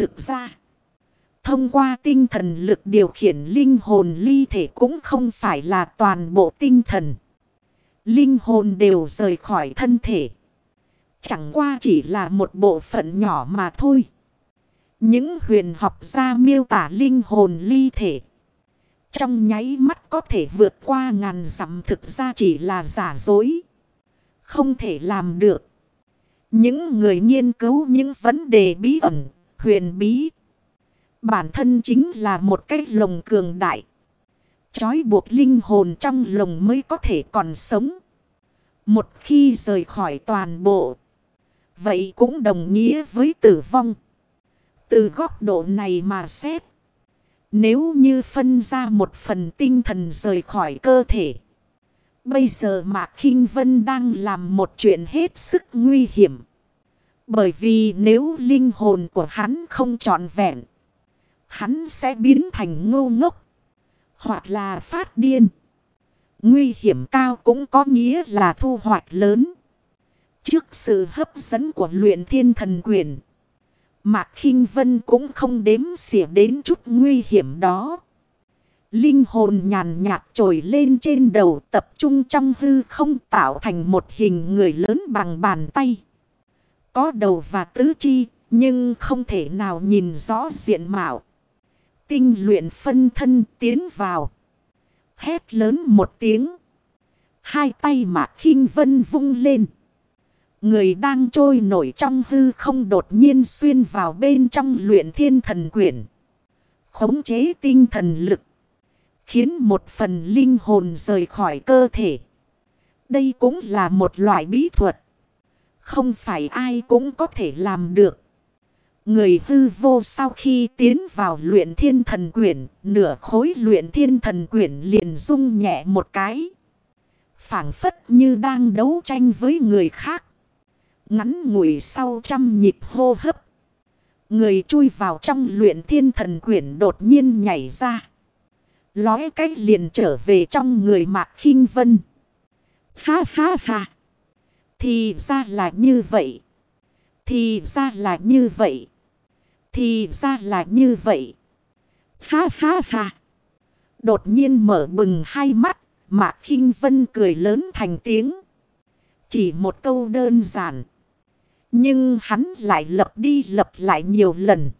Thực ra, thông qua tinh thần lực điều khiển linh hồn ly thể cũng không phải là toàn bộ tinh thần. Linh hồn đều rời khỏi thân thể. Chẳng qua chỉ là một bộ phận nhỏ mà thôi. Những huyền học gia miêu tả linh hồn ly thể. Trong nháy mắt có thể vượt qua ngàn dặm thực ra chỉ là giả dối. Không thể làm được. Những người nghiên cứu những vấn đề bí ẩn, huyền bí. Bản thân chính là một cái lồng cường đại. Chói buộc linh hồn trong lồng mới có thể còn sống. Một khi rời khỏi toàn bộ. Vậy cũng đồng nghĩa với tử vong. Từ góc độ này mà xét. Nếu như phân ra một phần tinh thần rời khỏi cơ thể. Bây giờ Mạc khinh Vân đang làm một chuyện hết sức nguy hiểm. Bởi vì nếu linh hồn của hắn không trọn vẹn. Hắn sẽ biến thành ngô ngốc. Hoặc là phát điên. Nguy hiểm cao cũng có nghĩa là thu hoạch lớn. Trước sự hấp dẫn của luyện thiên thần quyền. Mạc khinh Vân cũng không đếm xỉa đến chút nguy hiểm đó. Linh hồn nhàn nhạt trồi lên trên đầu tập trung trong hư không tạo thành một hình người lớn bằng bàn tay. Có đầu và tứ chi, nhưng không thể nào nhìn rõ diện mạo. Tinh luyện phân thân tiến vào. Hét lớn một tiếng. Hai tay mạc khinh vân vung lên. Người đang trôi nổi trong hư không đột nhiên xuyên vào bên trong luyện thiên thần quyển. Khống chế tinh thần lực. Khiến một phần linh hồn rời khỏi cơ thể. Đây cũng là một loại bí thuật. Không phải ai cũng có thể làm được. Người hư vô sau khi tiến vào luyện thiên thần quyển, nửa khối luyện thiên thần quyển liền rung nhẹ một cái. phảng phất như đang đấu tranh với người khác. Ngắn ngủi sau trăm nhịp hô hấp. Người chui vào trong luyện thiên thần quyển đột nhiên nhảy ra. Lói cách liền trở về trong người mạc khinh vân. Ha ha ha. Thì ra là như vậy. Thì ra là như vậy. Thì ra là như vậy. Ha ha ha. Đột nhiên mở bừng hai mắt. Mạc khinh vân cười lớn thành tiếng. Chỉ một câu đơn giản. Nhưng hắn lại lập đi lập lại nhiều lần.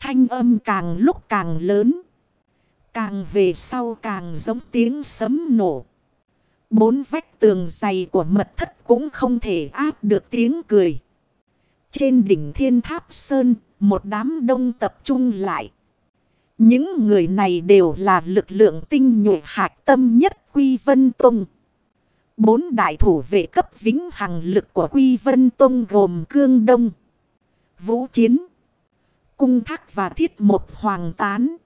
Thanh âm càng lúc càng lớn. Càng về sau càng giống tiếng sấm nổ. Bốn vách tường dày của mật thất cũng không thể áp được tiếng cười. Trên đỉnh thiên tháp sơn, một đám đông tập trung lại. Những người này đều là lực lượng tinh nhuệ hạt tâm nhất Quy Vân Tông. Bốn đại thủ vệ cấp vĩnh hằng lực của Quy Vân Tông gồm Cương Đông, Vũ Chiến, Cung Thác và Thiết Một Hoàng Tán.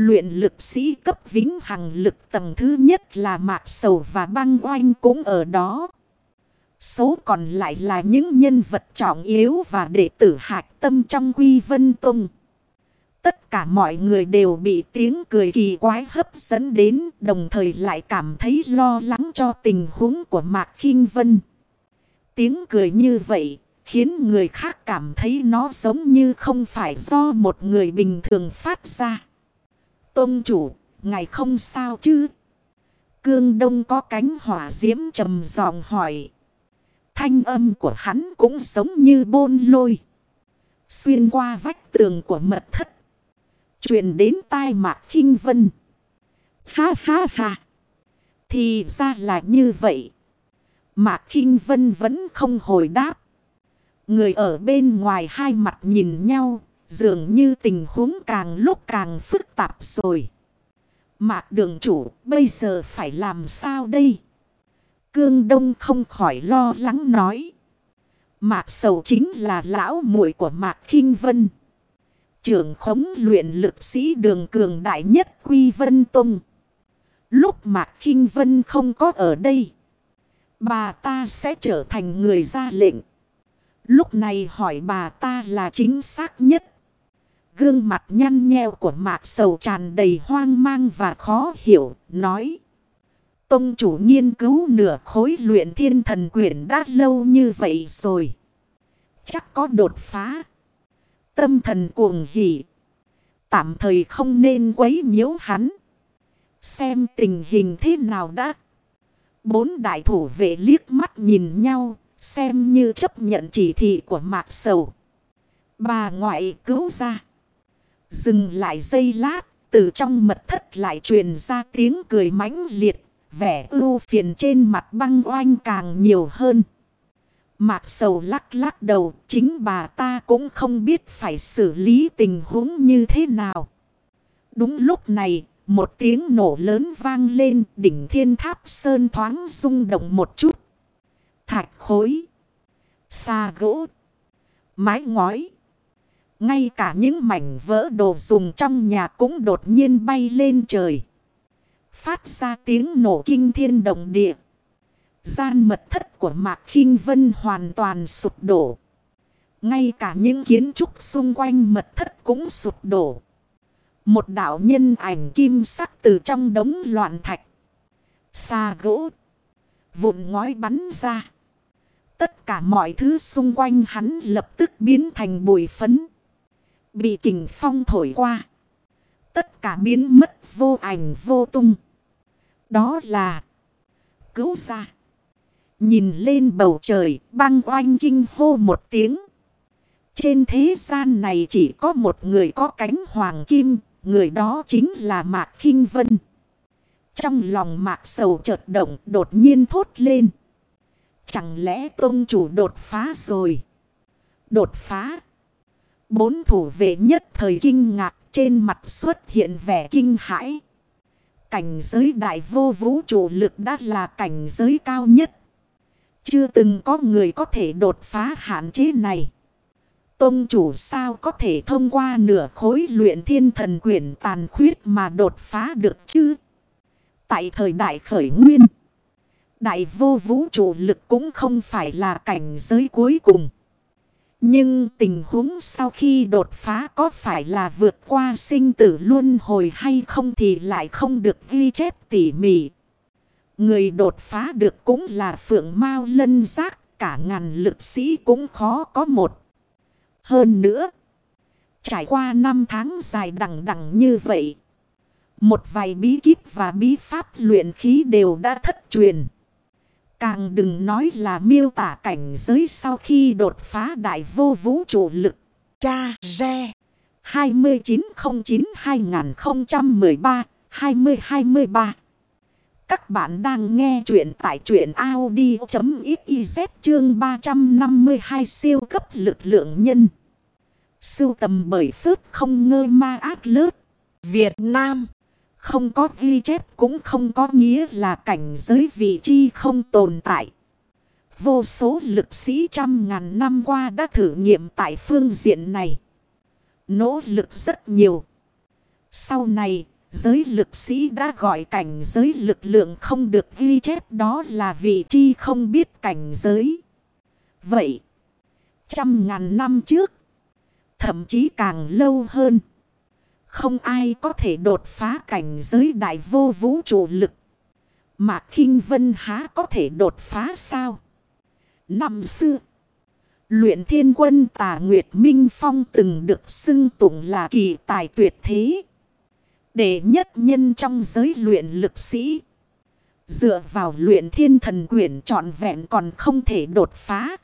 Luyện lực sĩ cấp vĩnh hằng lực tầng thứ nhất là Mạc Sầu và Băng Oanh cũng ở đó. Số còn lại là những nhân vật trọng yếu và đệ tử hạc tâm trong Quy Vân Tông. Tất cả mọi người đều bị tiếng cười kỳ quái hấp dẫn đến, đồng thời lại cảm thấy lo lắng cho tình huống của Mạc khinh Vân. Tiếng cười như vậy khiến người khác cảm thấy nó giống như không phải do một người bình thường phát ra. Tôn chủ, ngài không sao chứ? Cương Đông có cánh hỏa diễm trầm giọng hỏi. Thanh âm của hắn cũng giống như bôn lôi. Xuyên qua vách tường của mật thất. truyền đến tai mạc khinh vân. Ha ha ha. Thì ra là như vậy. Mạc khinh vân vẫn không hồi đáp. Người ở bên ngoài hai mặt nhìn nhau. Dường như tình huống càng lúc càng phức tạp rồi. Mạc đường chủ, bây giờ phải làm sao đây? Cương Đông không khỏi lo lắng nói. Mạc Sầu chính là lão muội của Mạc khinh Vân. Trưởng khống luyện lực sĩ đường cường đại nhất Quy Vân Tông. Lúc Mạc khinh Vân không có ở đây. Bà ta sẽ trở thành người ra lệnh. Lúc này hỏi bà ta là chính xác nhất. Gương mặt nhăn nheo của mạc sầu tràn đầy hoang mang và khó hiểu, nói. Tông chủ nghiên cứu nửa khối luyện thiên thần quyển đã lâu như vậy rồi. Chắc có đột phá. tâm thần cuồng hỉ. Tạm thời không nên quấy nhiễu hắn. Xem tình hình thế nào đã. Bốn đại thủ vệ liếc mắt nhìn nhau. Xem như chấp nhận chỉ thị của mạc sầu. Bà ngoại cứu ra. Dừng lại giây lát. Từ trong mật thất lại truyền ra tiếng cười mãnh liệt. Vẻ ưu phiền trên mặt băng oanh càng nhiều hơn. Mạc sầu lắc lắc đầu, chính bà ta cũng không biết phải xử lý tình huống như thế nào. Đúng lúc này, một tiếng nổ lớn vang lên đỉnh thiên tháp sơn thoáng rung động một chút. Thạch khối, xa gỗ, mái ngói. Ngay cả những mảnh vỡ đồ dùng trong nhà cũng đột nhiên bay lên trời. Phát ra tiếng nổ kinh thiên động địa. Gian mật thất của Mạc khinh Vân hoàn toàn sụp đổ. Ngay cả những kiến trúc xung quanh mật thất cũng sụp đổ. Một đạo nhân ảnh kim sắc từ trong đống loạn thạch. Xa gỗ. Vụn ngói bắn ra. Tất cả mọi thứ xung quanh hắn lập tức biến thành bụi phấn. Bị kình phong thổi qua. Tất cả biến mất vô ảnh vô tung. Đó là cứu ra. Nhìn lên bầu trời, băng oanh kinh hô một tiếng. Trên thế gian này chỉ có một người có cánh hoàng kim, người đó chính là Mạc khinh Vân. Trong lòng Mạc sầu chợt động đột nhiên thốt lên. Chẳng lẽ tôn chủ đột phá rồi? Đột phá. Bốn thủ vệ nhất thời kinh ngạc trên mặt xuất hiện vẻ kinh hãi. Cảnh giới đại vô vũ trụ lực đã là cảnh giới cao nhất. Chưa từng có người có thể đột phá hạn chế này. Tông chủ sao có thể thông qua nửa khối luyện thiên thần quyển tàn khuyết mà đột phá được chứ? Tại thời đại khởi nguyên, đại vô vũ trụ lực cũng không phải là cảnh giới cuối cùng. Nhưng tình huống sau khi đột phá có phải là vượt qua sinh tử luân hồi hay không thì lại không được ghi chép tỉ mỉ. Người đột phá được cũng là phượng mao lân giác, cả ngàn lực sĩ cũng khó có một. Hơn nữa, trải qua năm tháng dài đằng đằng như vậy, một vài bí kíp và bí pháp luyện khí đều đã thất truyền. Càng đừng nói là miêu tả cảnh giới sau khi đột phá đại vô vũ trụ lực. Cha Re 2909-2013-2023 các bạn đang nghe chuyện tại truyện Audi.xyz chương 352 siêu cấp lực lượng nhân. Sưu tầm bởi phước không ngơ ma ác lớp. Việt Nam. Không có ghi chép cũng không có nghĩa là cảnh giới vị trí không tồn tại. Vô số lực sĩ trăm ngàn năm qua đã thử nghiệm tại phương diện này. Nỗ lực rất nhiều. Sau này Giới lực sĩ đã gọi cảnh giới lực lượng không được ghi chép đó là vị trí không biết cảnh giới. Vậy, trăm ngàn năm trước, thậm chí càng lâu hơn, không ai có thể đột phá cảnh giới đại vô vũ trụ lực. Mà kinh vân há có thể đột phá sao? Năm xưa, luyện thiên quân tà Nguyệt Minh Phong từng được xưng tụng là kỳ tài tuyệt thế. Đệ nhất nhân trong giới luyện lực sĩ. Dựa vào luyện thiên thần quyển trọn vẹn còn không thể đột phá.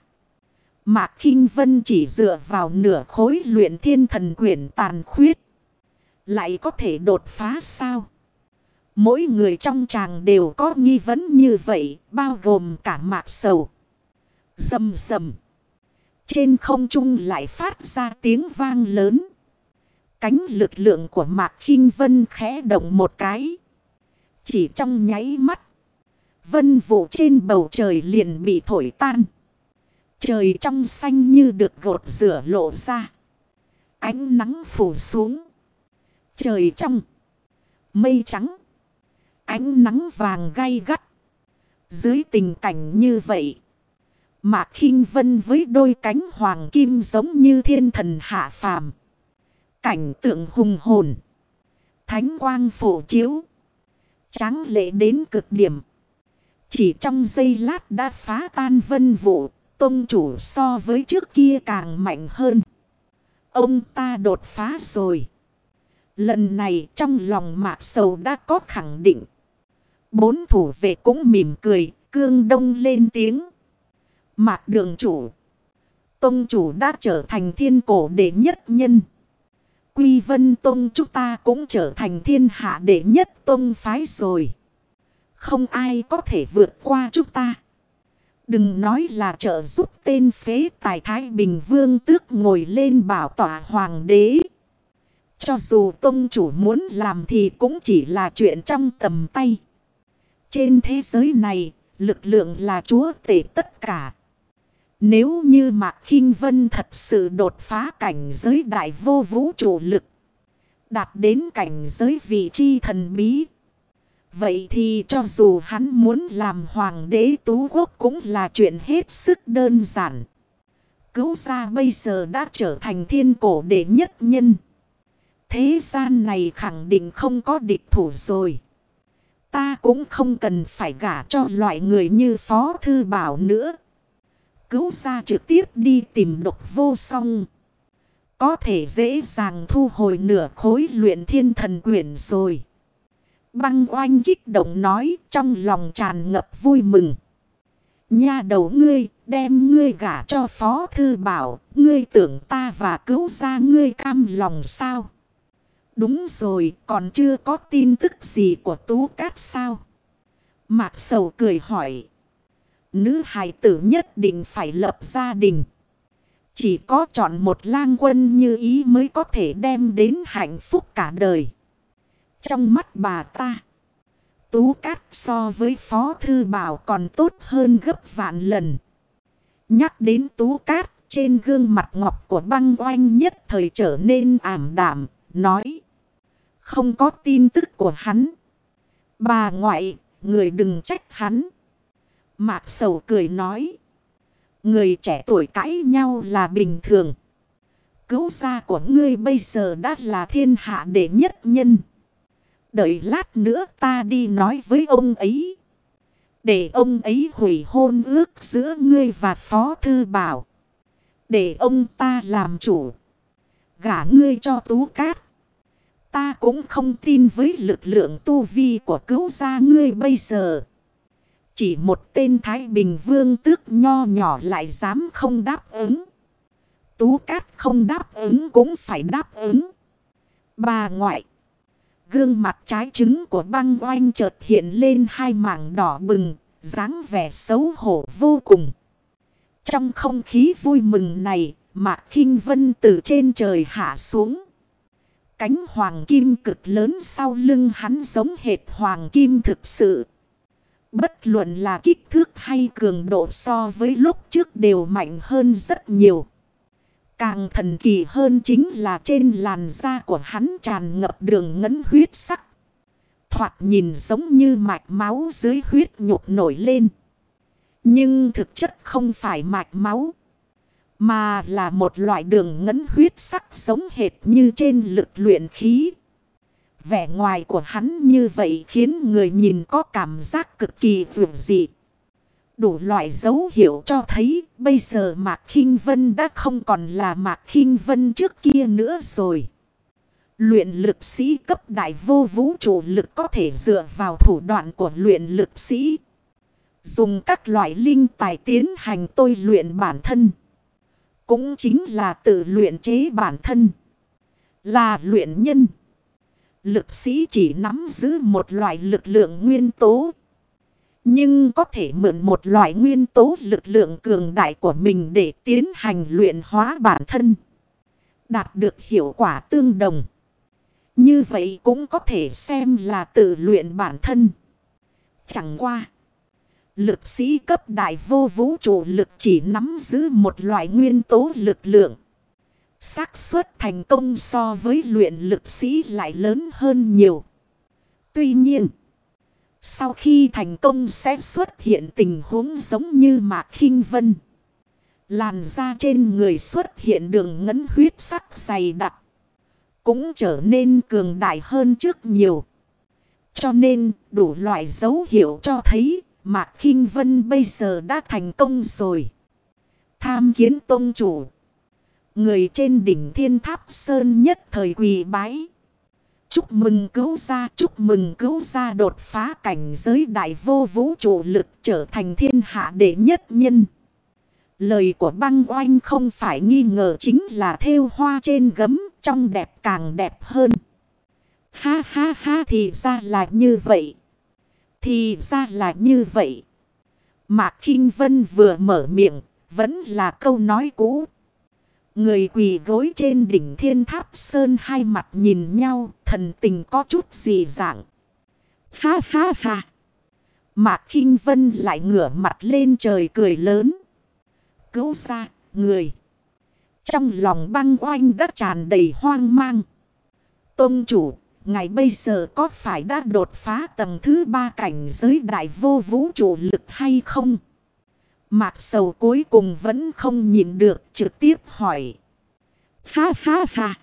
Mạc kinh Vân chỉ dựa vào nửa khối luyện thiên thần quyển tàn khuyết. Lại có thể đột phá sao? Mỗi người trong chàng đều có nghi vấn như vậy, bao gồm cả mạc sầu. Dầm dầm. Trên không trung lại phát ra tiếng vang lớn. Cánh lực lượng của Mạc khinh Vân khẽ động một cái. Chỉ trong nháy mắt. Vân vụ trên bầu trời liền bị thổi tan. Trời trong xanh như được gột rửa lộ ra. Ánh nắng phủ xuống. Trời trong. Mây trắng. Ánh nắng vàng gay gắt. Dưới tình cảnh như vậy. Mạc khinh Vân với đôi cánh hoàng kim giống như thiên thần hạ phàm. Cảnh tượng hùng hồn. Thánh quang phổ chiếu. Tráng lệ đến cực điểm. Chỉ trong giây lát đã phá tan vân vụ. Tông chủ so với trước kia càng mạnh hơn. Ông ta đột phá rồi. Lần này trong lòng mạc sầu đã có khẳng định. Bốn thủ vệ cũng mỉm cười, cương đông lên tiếng. Mạc đường chủ. Tông chủ đã trở thành thiên cổ đệ nhất nhân. Quy vân tông chúng ta cũng trở thành thiên hạ đệ nhất tông phái rồi. Không ai có thể vượt qua chúng ta. Đừng nói là trợ giúp tên phế tài Thái Bình Vương tước ngồi lên bảo tỏa hoàng đế. Cho dù tông chủ muốn làm thì cũng chỉ là chuyện trong tầm tay. Trên thế giới này, lực lượng là chúa tể tất cả. Nếu như Mạc khinh Vân thật sự đột phá cảnh giới đại vô vũ trụ lực. Đạt đến cảnh giới vị chi thần bí. Vậy thì cho dù hắn muốn làm hoàng đế tú quốc cũng là chuyện hết sức đơn giản. Cứu gia bây giờ đã trở thành thiên cổ đệ nhất nhân. Thế gian này khẳng định không có địch thủ rồi. Ta cũng không cần phải gả cho loại người như Phó Thư Bảo nữa. Cứu ra trực tiếp đi tìm độc vô song. Có thể dễ dàng thu hồi nửa khối luyện thiên thần quyển rồi. Băng oanh kích động nói trong lòng tràn ngập vui mừng. Nha đầu ngươi, đem ngươi gả cho Phó Thư Bảo. Ngươi tưởng ta và cứu ra ngươi cam lòng sao? Đúng rồi, còn chưa có tin tức gì của Tú Cát sao? Mạc Sầu cười hỏi. Nữ hài tử nhất định phải lập gia đình. Chỉ có chọn một lang quân như ý mới có thể đem đến hạnh phúc cả đời. Trong mắt bà ta, Tú Cát so với Phó Thư Bảo còn tốt hơn gấp vạn lần. Nhắc đến Tú Cát, trên gương mặt ngọc của băng oanh nhất thời trở nên ảm đảm, nói. Không có tin tức của hắn. Bà ngoại, người đừng trách hắn. Mạc sầu cười nói. Người trẻ tuổi cãi nhau là bình thường. Cứu gia của ngươi bây giờ đã là thiên hạ đệ nhất nhân. Đợi lát nữa ta đi nói với ông ấy. Để ông ấy hủy hôn ước giữa ngươi và Phó Thư Bảo. Để ông ta làm chủ. Gả ngươi cho Tú Cát. Ta cũng không tin với lực lượng tu vi của cứu gia ngươi bây giờ. Chỉ một tên Thái Bình Vương tước nho nhỏ lại dám không đáp ứng. Tú Cát không đáp ứng cũng phải đáp ứng. Bà ngoại. Gương mặt trái trứng của băng oanh chợt hiện lên hai mảng đỏ bừng, dáng vẻ xấu hổ vô cùng. Trong không khí vui mừng này, Mạc khinh Vân từ trên trời hạ xuống. Cánh hoàng kim cực lớn sau lưng hắn giống hệt hoàng kim thực sự. Bất luận là kích thước hay cường độ so với lúc trước đều mạnh hơn rất nhiều. Càng thần kỳ hơn chính là trên làn da của hắn tràn ngập đường ngấn huyết sắc. Thoạt nhìn giống như mạch máu dưới huyết nhục nổi lên. Nhưng thực chất không phải mạch máu. Mà là một loại đường ngấn huyết sắc giống hệt như trên lực luyện khí. Vẻ ngoài của hắn như vậy khiến người nhìn có cảm giác cực kỳ vượt dị. Đủ loại dấu hiệu cho thấy bây giờ Mạc khinh Vân đã không còn là Mạc khinh Vân trước kia nữa rồi. Luyện lực sĩ cấp đại vô vũ trụ lực có thể dựa vào thủ đoạn của luyện lực sĩ. Dùng các loại linh tài tiến hành tôi luyện bản thân. Cũng chính là tự luyện chế bản thân. Là luyện nhân. Lực sĩ chỉ nắm giữ một loại lực lượng nguyên tố. Nhưng có thể mượn một loại nguyên tố lực lượng cường đại của mình để tiến hành luyện hóa bản thân. Đạt được hiệu quả tương đồng. Như vậy cũng có thể xem là tự luyện bản thân. Chẳng qua. Lực sĩ cấp đại vô vũ trụ lực chỉ nắm giữ một loại nguyên tố lực lượng xác suất thành công so với luyện lực sĩ lại lớn hơn nhiều. Tuy nhiên, sau khi thành công sẽ xuất hiện tình huống giống như Mạc khinh Vân. Làn da trên người xuất hiện đường ngấn huyết sắc dày đặc. Cũng trở nên cường đại hơn trước nhiều. Cho nên đủ loại dấu hiệu cho thấy Mạc kinh Vân bây giờ đã thành công rồi. Tham kiến tôn chủ. Người trên đỉnh thiên tháp sơn nhất thời quỳ bái. Chúc mừng cứu gia, chúc mừng cứu gia đột phá cảnh giới đại vô vũ trụ lực trở thành thiên hạ đệ nhất nhân. Lời của băng oanh không phải nghi ngờ chính là theo hoa trên gấm trong đẹp càng đẹp hơn. Ha ha ha thì ra là như vậy. Thì ra là như vậy. Mạc Kinh Vân vừa mở miệng, vẫn là câu nói cũ. Người quỳ gối trên đỉnh thiên tháp sơn hai mặt nhìn nhau, thần tình có chút gì dạng. Ha ha ha. Mạc Kinh Vân lại ngửa mặt lên trời cười lớn. Cứu ra, người. Trong lòng băng oanh đất tràn đầy hoang mang. Tông chủ, ngày bây giờ có phải đã đột phá tầng thứ ba cảnh giới đại vô vũ trụ lực hay không? Mạc sầu cuối cùng vẫn không nhìn được trực tiếp hỏi. Ha ha ha.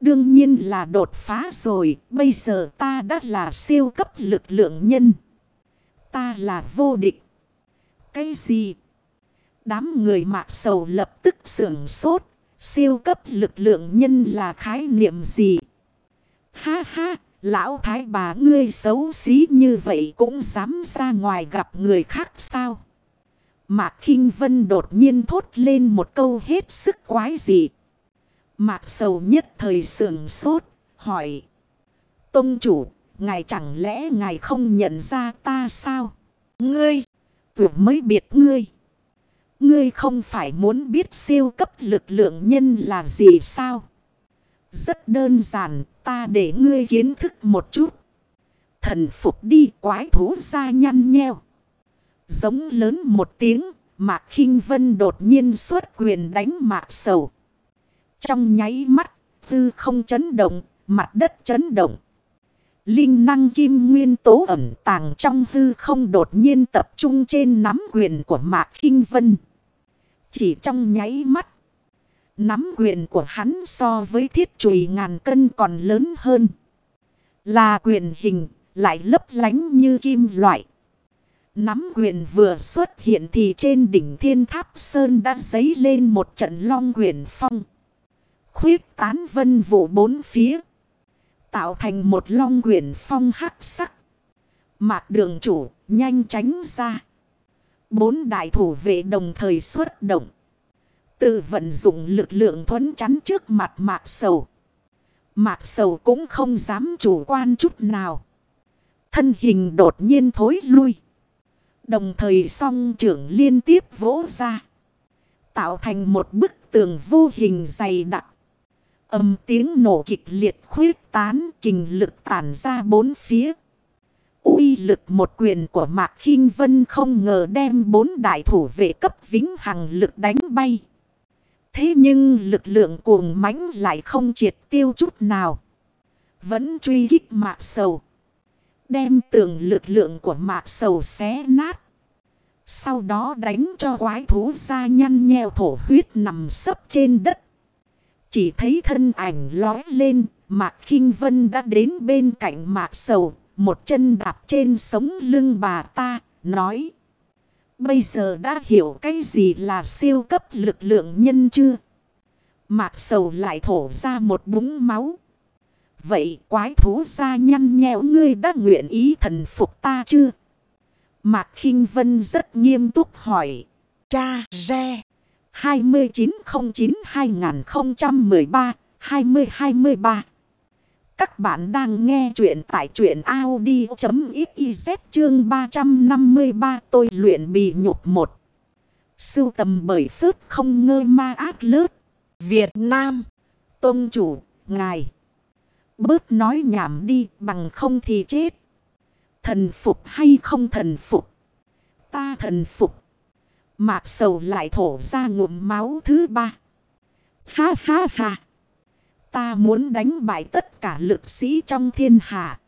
Đương nhiên là đột phá rồi. Bây giờ ta đã là siêu cấp lực lượng nhân. Ta là vô địch. Cái gì? Đám người mạc sầu lập tức sưởng sốt. Siêu cấp lực lượng nhân là khái niệm gì? Ha ha, lão thái bà ngươi xấu xí như vậy cũng dám ra ngoài gặp người khác sao? Mạc Kinh Vân đột nhiên thốt lên một câu hết sức quái dị. Mạc sầu nhất thời sườn sốt, hỏi. Tông chủ, ngài chẳng lẽ ngài không nhận ra ta sao? Ngươi, vừa mới biệt ngươi. Ngươi không phải muốn biết siêu cấp lực lượng nhân là gì sao? Rất đơn giản, ta để ngươi kiến thức một chút. Thần phục đi quái thú ra nhăn nheo. Giống lớn một tiếng, Mạc khinh Vân đột nhiên xuất quyền đánh Mạc Sầu. Trong nháy mắt, tư không chấn động, mặt đất chấn động. Linh năng kim nguyên tố ẩn tàng trong hư không đột nhiên tập trung trên nắm quyền của Mạc khinh Vân. Chỉ trong nháy mắt, nắm quyền của hắn so với thiết chùy ngàn cân còn lớn hơn. Là quyền hình, lại lấp lánh như kim loại. Nắm quyền vừa xuất hiện thì trên đỉnh thiên tháp sơn đã dấy lên một trận long quyền phong. Khuyết tán vân vụ bốn phía. Tạo thành một long quyền phong hắc sắc. Mạc đường chủ nhanh tránh ra. Bốn đại thủ vệ đồng thời xuất động. Tự vận dụng lực lượng thuấn chắn trước mặt mạc sầu. Mạc sầu cũng không dám chủ quan chút nào. Thân hình đột nhiên thối lui. Đồng thời song trưởng liên tiếp vỗ ra. Tạo thành một bức tường vô hình dày đặc. Âm tiếng nổ kịch liệt khuyết tán kình lực tản ra bốn phía. uy lực một quyền của Mạc khinh Vân không ngờ đem bốn đại thủ vệ cấp vĩnh hằng lực đánh bay. Thế nhưng lực lượng cuồng mãnh lại không triệt tiêu chút nào. Vẫn truy kích Mạc Sầu. Đem tường lực lượng của Mạc Sầu xé nát. Sau đó đánh cho quái thú ra nhăn nheo thổ huyết nằm sấp trên đất. Chỉ thấy thân ảnh lói lên, Mạc khinh Vân đã đến bên cạnh Mạc Sầu, một chân đạp trên sống lưng bà ta, nói. Bây giờ đã hiểu cái gì là siêu cấp lực lượng nhân chưa? Mạc Sầu lại thổ ra một búng máu. Vậy quái thú ra nhăn nheo ngươi đã nguyện ý thần phục ta chưa? Mạc khinh Vân rất nghiêm túc hỏi. Cha, re. 2909-2013-2023 các bạn đang nghe chuyện tại truyện Audi.xyz chương 353 tôi luyện bị nhục một. Sưu tầm bởi phước không ngơ ma ác lớp. Việt Nam. Tôn chủ, ngài. Bớt nói nhảm đi bằng không thì chết. Thần phục hay không thần phục? Ta thần phục. Mạc sầu lại thổ ra ngụm máu thứ ba. Ha ha ha. Ta muốn đánh bại tất cả lực sĩ trong thiên hạ.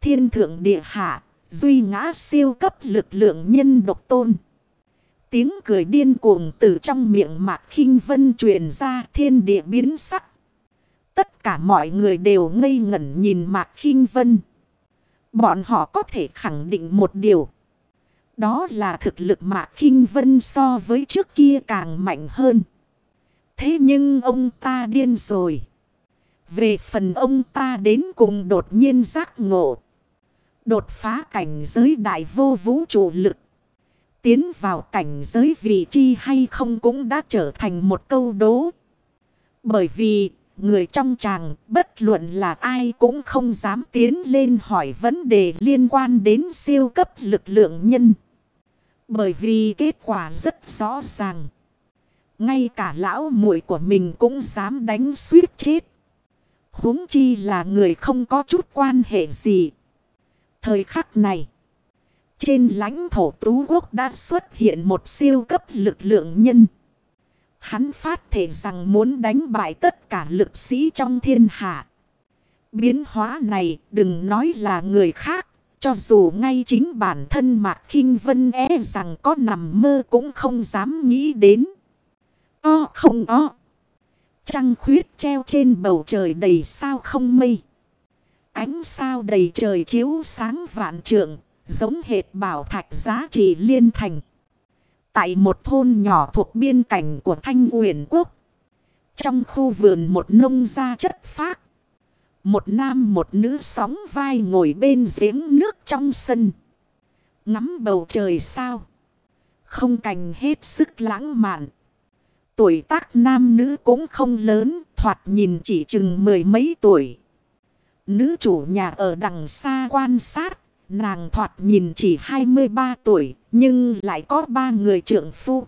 Thiên thượng địa hạ. Duy ngã siêu cấp lực lượng nhân độc tôn. Tiếng cười điên cuồng từ trong miệng Mạc khinh Vân truyền ra thiên địa biến sắc. Tất cả mọi người đều ngây ngẩn nhìn Mạc khinh Vân. Bọn họ có thể khẳng định một điều. Đó là thực lực Mạc khinh Vân so với trước kia càng mạnh hơn. Thế nhưng ông ta điên rồi. Về phần ông ta đến cùng đột nhiên giác ngộ. Đột phá cảnh giới đại vô vũ trụ lực. Tiến vào cảnh giới vị chi hay không cũng đã trở thành một câu đố. Bởi vì, người trong chàng bất luận là ai cũng không dám tiến lên hỏi vấn đề liên quan đến siêu cấp lực lượng nhân. Bởi vì kết quả rất rõ ràng. Ngay cả lão muội của mình cũng dám đánh suýt chết huống chi là người không có chút quan hệ gì. Thời khắc này. Trên lãnh thổ tú quốc đã xuất hiện một siêu cấp lực lượng nhân. Hắn phát thể rằng muốn đánh bại tất cả lực sĩ trong thiên hạ. Biến hóa này đừng nói là người khác. Cho dù ngay chính bản thân Mạc khinh Vân e rằng có nằm mơ cũng không dám nghĩ đến. O không o. Trăng khuyết treo trên bầu trời đầy sao không mây. Ánh sao đầy trời chiếu sáng vạn trượng, giống hệt bảo thạch giá trị liên thành. Tại một thôn nhỏ thuộc biên cảnh của Thanh Uyển Quốc. Trong khu vườn một nông gia chất phác. Một nam một nữ sóng vai ngồi bên giếng nước trong sân. Ngắm bầu trời sao. Không cảnh hết sức lãng mạn. Tuổi tác nam nữ cũng không lớn, thoạt nhìn chỉ chừng mười mấy tuổi. Nữ chủ nhà ở đằng xa quan sát, nàng thoạt nhìn chỉ 23 tuổi, nhưng lại có ba người trưởng phu.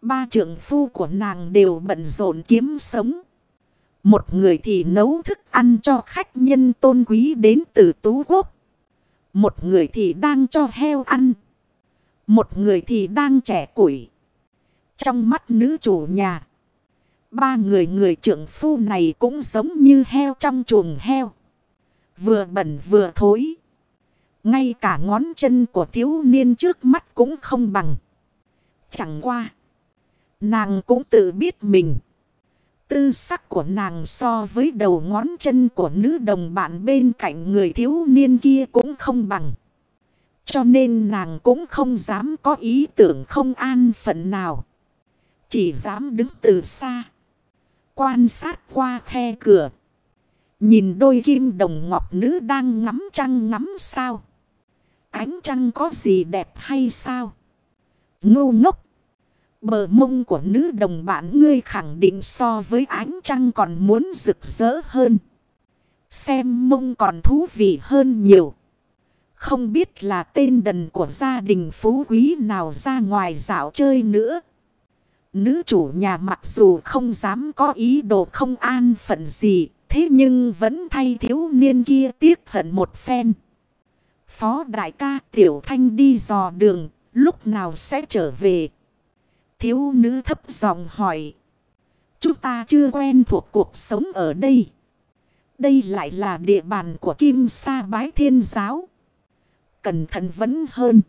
Ba trưởng phu của nàng đều bận rộn kiếm sống. Một người thì nấu thức ăn cho khách nhân tôn quý đến từ Tú Quốc. Một người thì đang cho heo ăn. Một người thì đang trẻ củi. Trong mắt nữ chủ nhà. Ba người người trưởng phu này cũng giống như heo trong chuồng heo. Vừa bẩn vừa thối. Ngay cả ngón chân của thiếu niên trước mắt cũng không bằng. Chẳng qua. Nàng cũng tự biết mình. Tư sắc của nàng so với đầu ngón chân của nữ đồng bạn bên cạnh người thiếu niên kia cũng không bằng. Cho nên nàng cũng không dám có ý tưởng không an phận nào. Chỉ dám đứng từ xa. Quan sát qua khe cửa. Nhìn đôi kim đồng ngọc nữ đang ngắm trăng ngắm sao. Ánh trăng có gì đẹp hay sao? Ngu ngốc. Bờ mông của nữ đồng bạn ngươi khẳng định so với ánh trăng còn muốn rực rỡ hơn. Xem mông còn thú vị hơn nhiều. Không biết là tên đần của gia đình phú quý nào ra ngoài dạo chơi nữa. Nữ chủ nhà mặc dù không dám có ý đồ không an phận gì. Thế nhưng vẫn thay thiếu niên kia tiếc hận một phen. Phó đại ca tiểu thanh đi dò đường. Lúc nào sẽ trở về? Thiếu nữ thấp giọng hỏi. Chúng ta chưa quen thuộc cuộc sống ở đây. Đây lại là địa bàn của Kim Sa Bái Thiên Giáo. Cẩn thận vẫn hơn.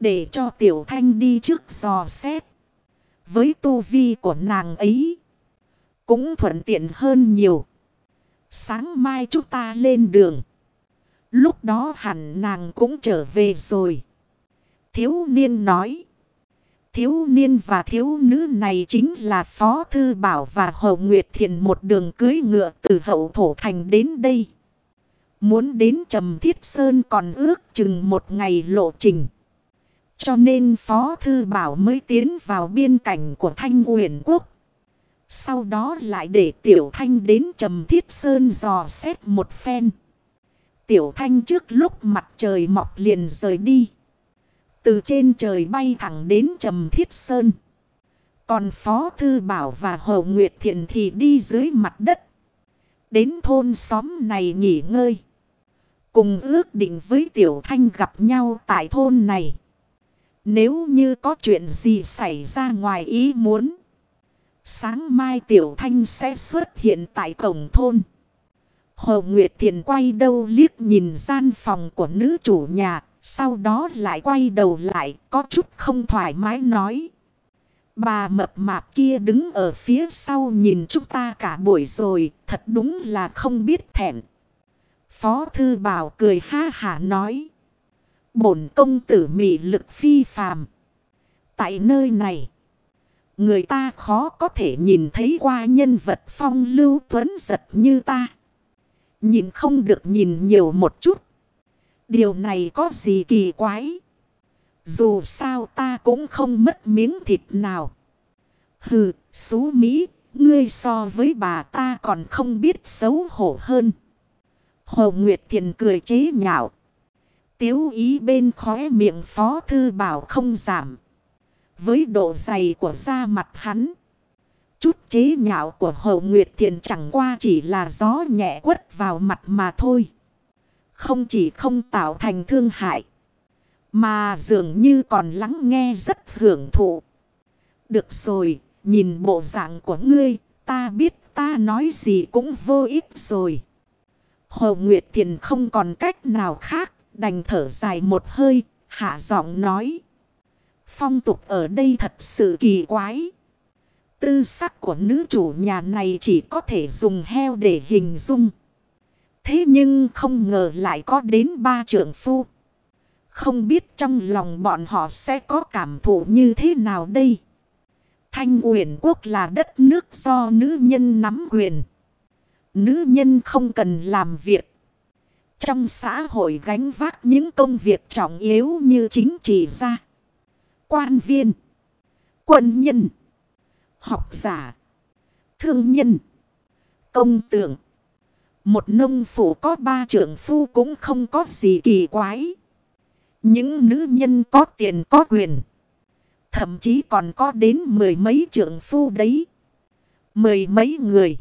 Để cho Tiểu Thanh đi trước dò xét. Với tu vi của nàng ấy. Cũng thuận tiện hơn nhiều. Sáng mai chúng ta lên đường. Lúc đó hẳn nàng cũng trở về rồi. Thiếu niên nói. Thiếu niên và thiếu nữ này chính là Phó Thư Bảo và Hậu Nguyệt Thiện, một đường cưới ngựa từ hậu thổ thành đến đây. Muốn đến Trầm Thiết Sơn còn ước chừng một ngày lộ trình. Cho nên Phó Thư Bảo mới tiến vào biên cảnh của Thanh Uyển Quốc. Sau đó lại để Tiểu Thanh đến Trầm Thiết Sơn dò xét một phen. Tiểu Thanh trước lúc mặt trời mọc liền rời đi. Từ trên trời bay thẳng đến Trầm Thiết Sơn. Còn Phó Thư Bảo và Hồ Nguyệt Thiện thì đi dưới mặt đất. Đến thôn xóm này nghỉ ngơi. Cùng ước định với Tiểu Thanh gặp nhau tại thôn này. Nếu như có chuyện gì xảy ra ngoài ý muốn. Sáng mai Tiểu Thanh sẽ xuất hiện tại cổng thôn. Hồ Nguyệt Thiền quay đầu liếc nhìn gian phòng của nữ chủ nhà. Sau đó lại quay đầu lại, có chút không thoải mái nói. Bà mập mạp kia đứng ở phía sau nhìn chúng ta cả buổi rồi. Thật đúng là không biết thẹn. Phó Thư Bảo cười ha hả nói. Bổn công tử mị lực phi phàm. Tại nơi này. Người ta khó có thể nhìn thấy qua nhân vật phong lưu tuấn giật như ta. Nhìn không được nhìn nhiều một chút. Điều này có gì kỳ quái. Dù sao ta cũng không mất miếng thịt nào. Hừ, xú Mỹ, ngươi so với bà ta còn không biết xấu hổ hơn. Hồ Nguyệt Thiền cười chế nhạo. Tiếu ý bên khóe miệng phó thư bảo không giảm. Với độ dày của da mặt hắn. Chút chế nhạo của hậu Nguyệt Thiền chẳng qua chỉ là gió nhẹ quất vào mặt mà thôi. Không chỉ không tạo thành thương hại. Mà dường như còn lắng nghe rất hưởng thụ. Được rồi, nhìn bộ dạng của ngươi, ta biết ta nói gì cũng vô ích rồi. Hồ Nguyệt Thiền không còn cách nào khác, đành thở dài một hơi, hạ giọng nói. Phong tục ở đây thật sự kỳ quái. Tư sắc của nữ chủ nhà này chỉ có thể dùng heo để hình dung. Thế nhưng không ngờ lại có đến ba trưởng phu. Không biết trong lòng bọn họ sẽ có cảm thụ như thế nào đây. Thanh Uyển Quốc là đất nước do nữ nhân nắm quyền. Nữ nhân không cần làm việc. Trong xã hội gánh vác những công việc trọng yếu như chính trị gia, quan viên, quân nhân, học giả, thương nhân, công tượng. Một nông phụ có ba trưởng phu cũng không có gì kỳ quái. Những nữ nhân có tiền có quyền. Thậm chí còn có đến mười mấy trưởng phu đấy. Mười mấy người.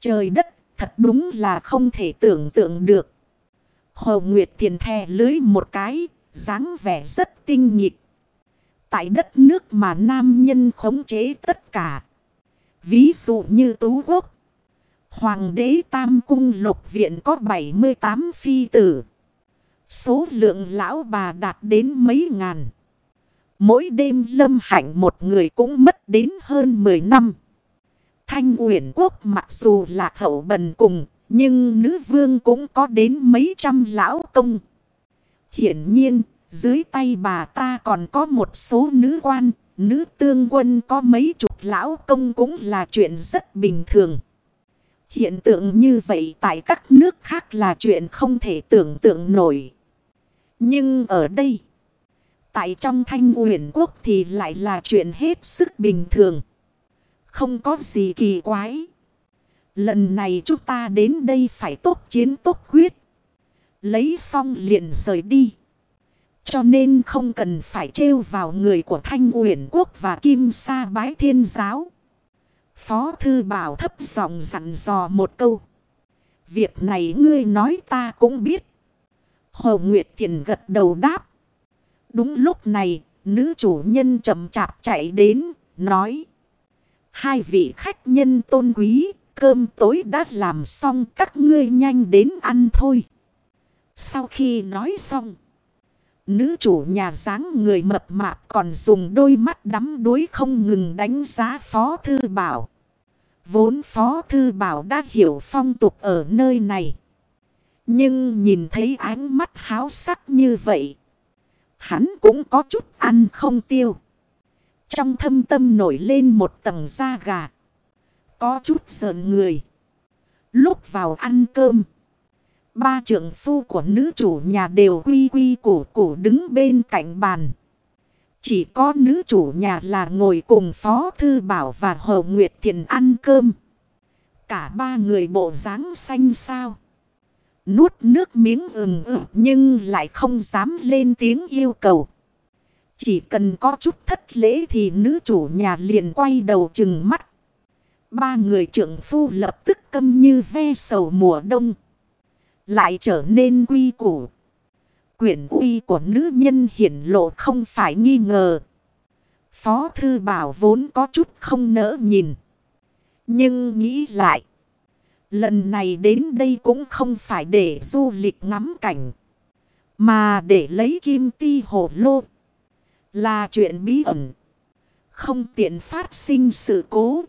Trời đất thật đúng là không thể tưởng tượng được. Hồ Nguyệt Thiền thè lưới một cái, dáng vẻ rất tinh nghịch. Tại đất nước mà nam nhân khống chế tất cả. Ví dụ như Tú Quốc. Hoàng đế Tam Cung Lục Viện có 78 phi tử. Số lượng lão bà đạt đến mấy ngàn. Mỗi đêm lâm hạnh một người cũng mất đến hơn 10 năm. Thanh Uyển Quốc mặc dù là hậu bần cùng, nhưng nữ vương cũng có đến mấy trăm lão công. Hiển nhiên, dưới tay bà ta còn có một số nữ quan, nữ tương quân có mấy chục lão công cũng là chuyện rất bình thường. Hiện tượng như vậy tại các nước khác là chuyện không thể tưởng tượng nổi. Nhưng ở đây, tại trong thanh uyển quốc thì lại là chuyện hết sức bình thường. Không có gì kỳ quái. Lần này chúng ta đến đây phải tốt chiến tốt quyết. Lấy xong liền rời đi. Cho nên không cần phải trêu vào người của Thanh Uyển Quốc và Kim Sa Bái Thiên Giáo. Phó Thư Bảo thấp giọng dặn dò một câu. Việc này ngươi nói ta cũng biết. Hồ Nguyệt Thiền gật đầu đáp. Đúng lúc này, nữ chủ nhân chậm chạp chạy đến, nói. Hai vị khách nhân tôn quý, cơm tối đã làm xong các ngươi nhanh đến ăn thôi. Sau khi nói xong, nữ chủ nhà dáng người mập mạp còn dùng đôi mắt đắm đuối không ngừng đánh giá Phó Thư Bảo. Vốn Phó Thư Bảo đã hiểu phong tục ở nơi này. Nhưng nhìn thấy ánh mắt háo sắc như vậy. Hắn cũng có chút ăn không tiêu. Trong thâm tâm nổi lên một tầng da gà. Có chút sờn người. Lúc vào ăn cơm. Ba trưởng phu của nữ chủ nhà đều quy quy củ củ đứng bên cạnh bàn. Chỉ có nữ chủ nhà là ngồi cùng Phó Thư Bảo và Hồ Nguyệt Thiền ăn cơm. Cả ba người bộ dáng xanh sao. Nuốt nước miếng ừng ừng nhưng lại không dám lên tiếng yêu cầu. Chỉ cần có chút thất lễ thì nữ chủ nhà liền quay đầu chừng mắt. Ba người trưởng phu lập tức câm như ve sầu mùa đông. Lại trở nên quy củ. Quyển uy của nữ nhân hiển lộ không phải nghi ngờ. Phó thư bảo vốn có chút không nỡ nhìn. Nhưng nghĩ lại. Lần này đến đây cũng không phải để du lịch ngắm cảnh. Mà để lấy kim ti hồ lô. Là chuyện bí ẩn. Không tiện phát sinh sự cố.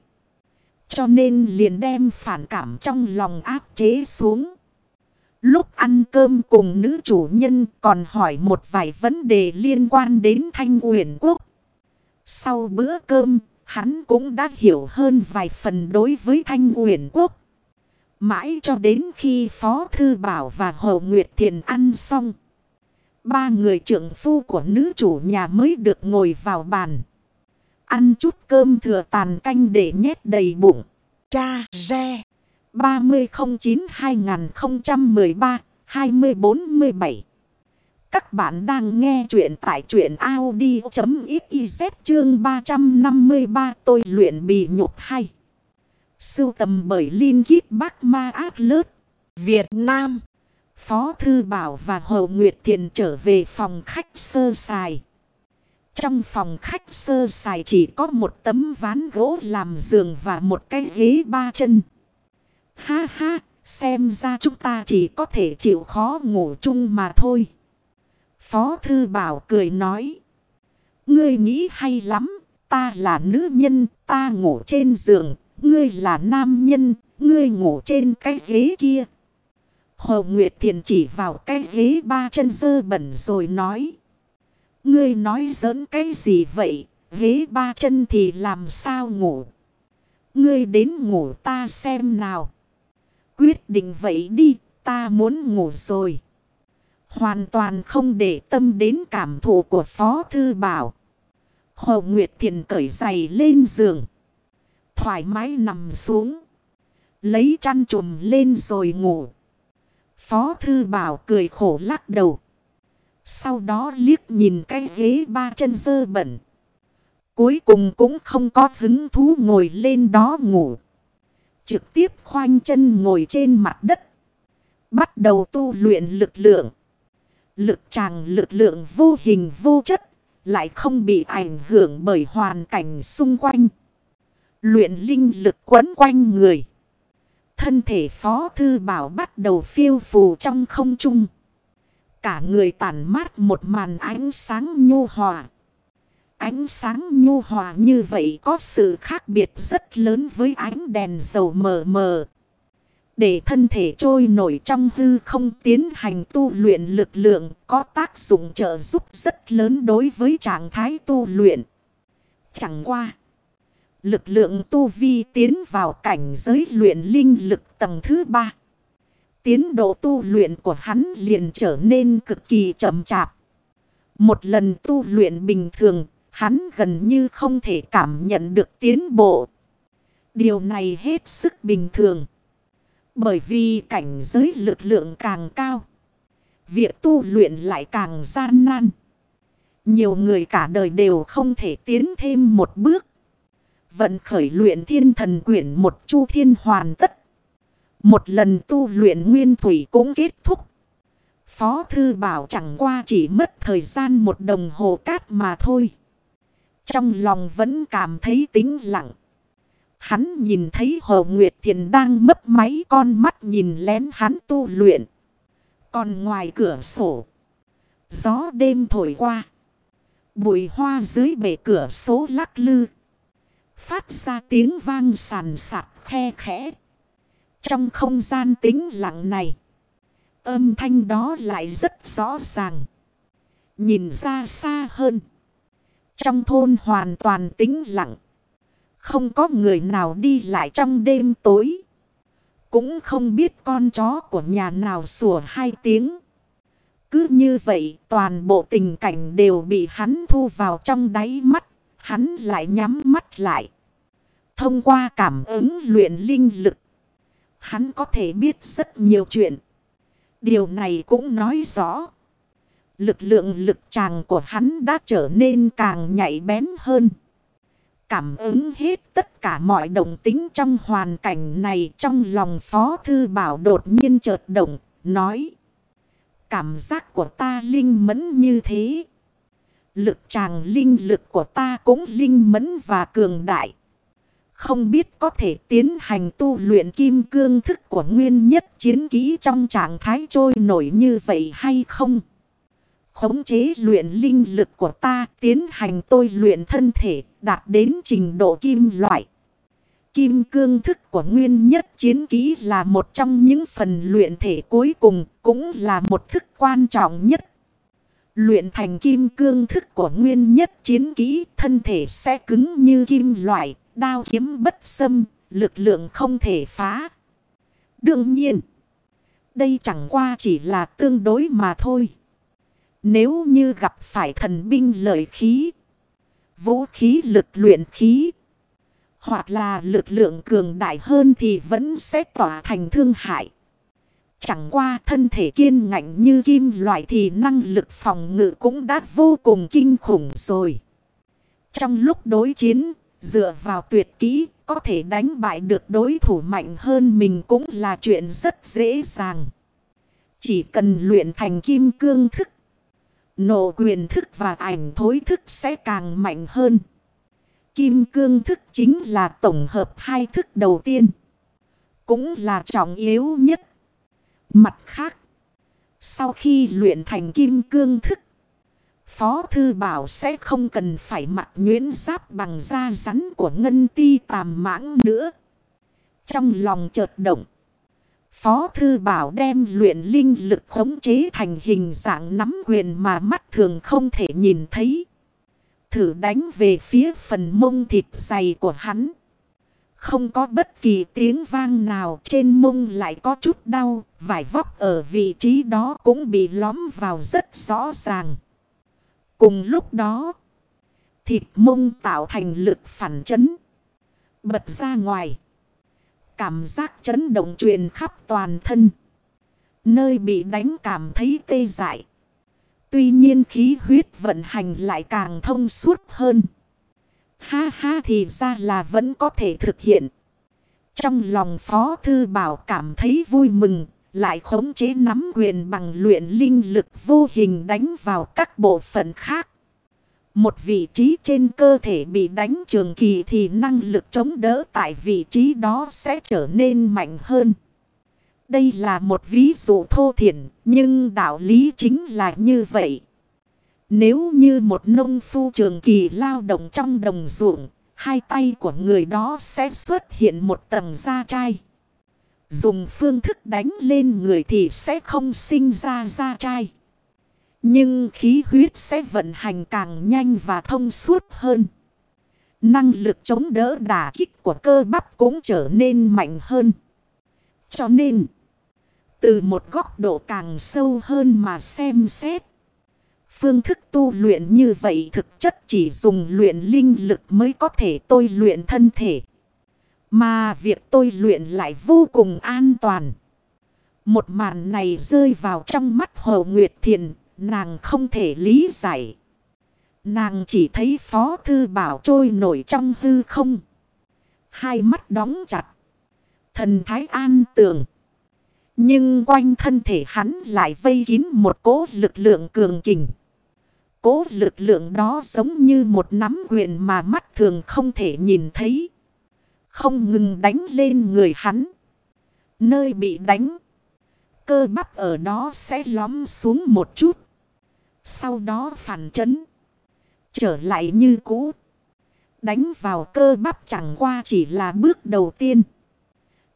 Cho nên liền đem phản cảm trong lòng áp chế xuống. Lúc ăn cơm cùng nữ chủ nhân còn hỏi một vài vấn đề liên quan đến Thanh Uyển Quốc. Sau bữa cơm, hắn cũng đã hiểu hơn vài phần đối với Thanh Uyển Quốc. Mãi cho đến khi Phó Thư Bảo và Hồ Nguyệt Thiền ăn xong. Ba người trưởng phu của nữ chủ nhà mới được ngồi vào bàn. Ăn chút cơm thừa tàn canh để nhét đầy bụng. Cha Re 3009-2013-2047 Các bạn đang nghe chuyện tại chuyện Audi.xyz chương 353 tôi luyện bị nhục hay. Sưu tầm bởi Linh Ghiết Bắc Ma Ác Lớt Việt Nam Phó Thư Bảo và Hồ Nguyệt Thiền trở về phòng khách sơ sài. Trong phòng khách sơ sài chỉ có một tấm ván gỗ làm giường và một cái ghế ba chân. Ha ha, xem ra chúng ta chỉ có thể chịu khó ngủ chung mà thôi. Phó Thư Bảo cười nói. Ngươi nghĩ hay lắm, ta là nữ nhân, ta ngủ trên giường, ngươi là nam nhân, ngươi ngủ trên cái ghế kia. Hồ Nguyệt Thiền chỉ vào cái ghế ba chân dơ bẩn rồi nói. Ngươi nói giỡn cái gì vậy? Ghế ba chân thì làm sao ngủ? Ngươi đến ngủ ta xem nào. Quyết định vậy đi, ta muốn ngủ rồi. Hoàn toàn không để tâm đến cảm thụ của Phó Thư Bảo. Hồ Nguyệt Thiền cởi giày lên giường. Thoải mái nằm xuống. Lấy chăn trùm lên rồi ngủ. Phó Thư Bảo cười khổ lắc đầu. Sau đó liếc nhìn cái ghế ba chân dơ bẩn. Cuối cùng cũng không có hứng thú ngồi lên đó ngủ. Trực tiếp khoanh chân ngồi trên mặt đất. Bắt đầu tu luyện lực lượng. Lực tràng lực lượng vô hình vô chất. Lại không bị ảnh hưởng bởi hoàn cảnh xung quanh. Luyện linh lực quấn quanh người. Thân thể phó thư bảo bắt đầu phiêu phù trong không trung. Cả người tản mát một màn ánh sáng nhu hòa. Ánh sáng nhu hòa như vậy có sự khác biệt rất lớn với ánh đèn dầu mờ mờ. Để thân thể trôi nổi trong hư không tiến hành tu luyện lực lượng có tác dụng trợ giúp rất lớn đối với trạng thái tu luyện. Chẳng qua. Lực lượng tu vi tiến vào cảnh giới luyện linh lực tầng thứ ba. Tiến độ tu luyện của hắn liền trở nên cực kỳ chậm chạp. Một lần tu luyện bình thường, hắn gần như không thể cảm nhận được tiến bộ. Điều này hết sức bình thường. Bởi vì cảnh giới lực lượng càng cao. Việc tu luyện lại càng gian nan. Nhiều người cả đời đều không thể tiến thêm một bước. Vận khởi luyện thiên thần quyển một chu thiên hoàn tất. Một lần tu luyện nguyên thủy cũng kết thúc. Phó thư bảo chẳng qua chỉ mất thời gian một đồng hồ cát mà thôi. Trong lòng vẫn cảm thấy tính lặng. Hắn nhìn thấy Hồ Nguyệt Thiền đang mấp máy con mắt nhìn lén hắn tu luyện. Còn ngoài cửa sổ. Gió đêm thổi qua. Bụi hoa dưới bể cửa số lắc lư. Phát ra tiếng vang sàn sạc khe khẽ. Trong không gian tĩnh lặng này. Âm thanh đó lại rất rõ ràng. Nhìn ra xa hơn. Trong thôn hoàn toàn tĩnh lặng. Không có người nào đi lại trong đêm tối. Cũng không biết con chó của nhà nào sủa hai tiếng. Cứ như vậy toàn bộ tình cảnh đều bị hắn thu vào trong đáy mắt. Hắn lại nhắm mắt lại. Thông qua cảm ứng luyện linh lực. Hắn có thể biết rất nhiều chuyện. Điều này cũng nói rõ. Lực lượng lực tràng của hắn đã trở nên càng nhạy bén hơn. Cảm ứng hết tất cả mọi động tính trong hoàn cảnh này trong lòng Phó Thư Bảo đột nhiên chợt động, nói. Cảm giác của ta linh mẫn như thế. Lực tràng linh lực của ta cũng linh mẫn và cường đại. Không biết có thể tiến hành tu luyện kim cương thức của nguyên nhất chiến kỹ trong trạng thái trôi nổi như vậy hay không? Khống chế luyện linh lực của ta tiến hành tôi luyện thân thể đạt đến trình độ kim loại. Kim cương thức của nguyên nhất chiến kỹ là một trong những phần luyện thể cuối cùng cũng là một thức quan trọng nhất. Luyện thành kim cương thức của nguyên nhất chiến kỹ thân thể sẽ cứng như kim loại, đao kiếm bất xâm, lực lượng không thể phá. Đương nhiên, đây chẳng qua chỉ là tương đối mà thôi. Nếu như gặp phải thần binh lợi khí, vũ khí lực luyện khí, hoặc là lực lượng cường đại hơn thì vẫn sẽ tỏa thành thương hại. Chẳng qua thân thể kiên ngạnh như kim loại thì năng lực phòng ngự cũng đã vô cùng kinh khủng rồi. Trong lúc đối chiến, dựa vào tuyệt kỹ, có thể đánh bại được đối thủ mạnh hơn mình cũng là chuyện rất dễ dàng. Chỉ cần luyện thành kim cương thức, nộ quyền thức và ảnh thối thức sẽ càng mạnh hơn. Kim cương thức chính là tổng hợp hai thức đầu tiên. Cũng là trọng yếu nhất. Mặt khác, sau khi luyện thành kim cương thức, Phó Thư Bảo sẽ không cần phải mặc nguyễn giáp bằng da rắn của ngân ti tàm mãng nữa. Trong lòng chợt động, Phó Thư Bảo đem luyện linh lực khống chế thành hình dạng nắm quyền mà mắt thường không thể nhìn thấy. Thử đánh về phía phần mông thịt dày của hắn. Không có bất kỳ tiếng vang nào trên mông lại có chút đau. Vải vóc ở vị trí đó cũng bị lóm vào rất rõ ràng. Cùng lúc đó, thịt mông tạo thành lực phản chấn. Bật ra ngoài. Cảm giác chấn động truyền khắp toàn thân. Nơi bị đánh cảm thấy tê dại. Tuy nhiên khí huyết vận hành lại càng thông suốt hơn. Ha ha thì ra là vẫn có thể thực hiện. Trong lòng Phó Thư Bảo cảm thấy vui mừng, lại khống chế nắm quyền bằng luyện linh lực vô hình đánh vào các bộ phận khác. Một vị trí trên cơ thể bị đánh trường kỳ thì năng lực chống đỡ tại vị trí đó sẽ trở nên mạnh hơn. Đây là một ví dụ thô thiển, nhưng đạo lý chính là như vậy. Nếu như một nông phu trường kỳ lao động trong đồng ruộng, hai tay của người đó sẽ xuất hiện một tầng da chai. Dùng phương thức đánh lên người thì sẽ không sinh ra da trai, Nhưng khí huyết sẽ vận hành càng nhanh và thông suốt hơn. Năng lực chống đỡ đả kích của cơ bắp cũng trở nên mạnh hơn. Cho nên, từ một góc độ càng sâu hơn mà xem xét. Phương thức tu luyện như vậy thực chất chỉ dùng luyện linh lực mới có thể tôi luyện thân thể. Mà việc tôi luyện lại vô cùng an toàn. Một màn này rơi vào trong mắt Hồ Nguyệt Thiền, nàng không thể lý giải. Nàng chỉ thấy Phó Thư Bảo trôi nổi trong hư không. Hai mắt đóng chặt. Thần thái an tường. Nhưng quanh thân thể hắn lại vây kín một cố lực lượng cường kình. Cố lực lượng đó giống như một nắm quyền mà mắt thường không thể nhìn thấy. Không ngừng đánh lên người hắn. Nơi bị đánh. Cơ bắp ở đó sẽ lóm xuống một chút. Sau đó phản chấn. Trở lại như cũ. Đánh vào cơ bắp chẳng qua chỉ là bước đầu tiên.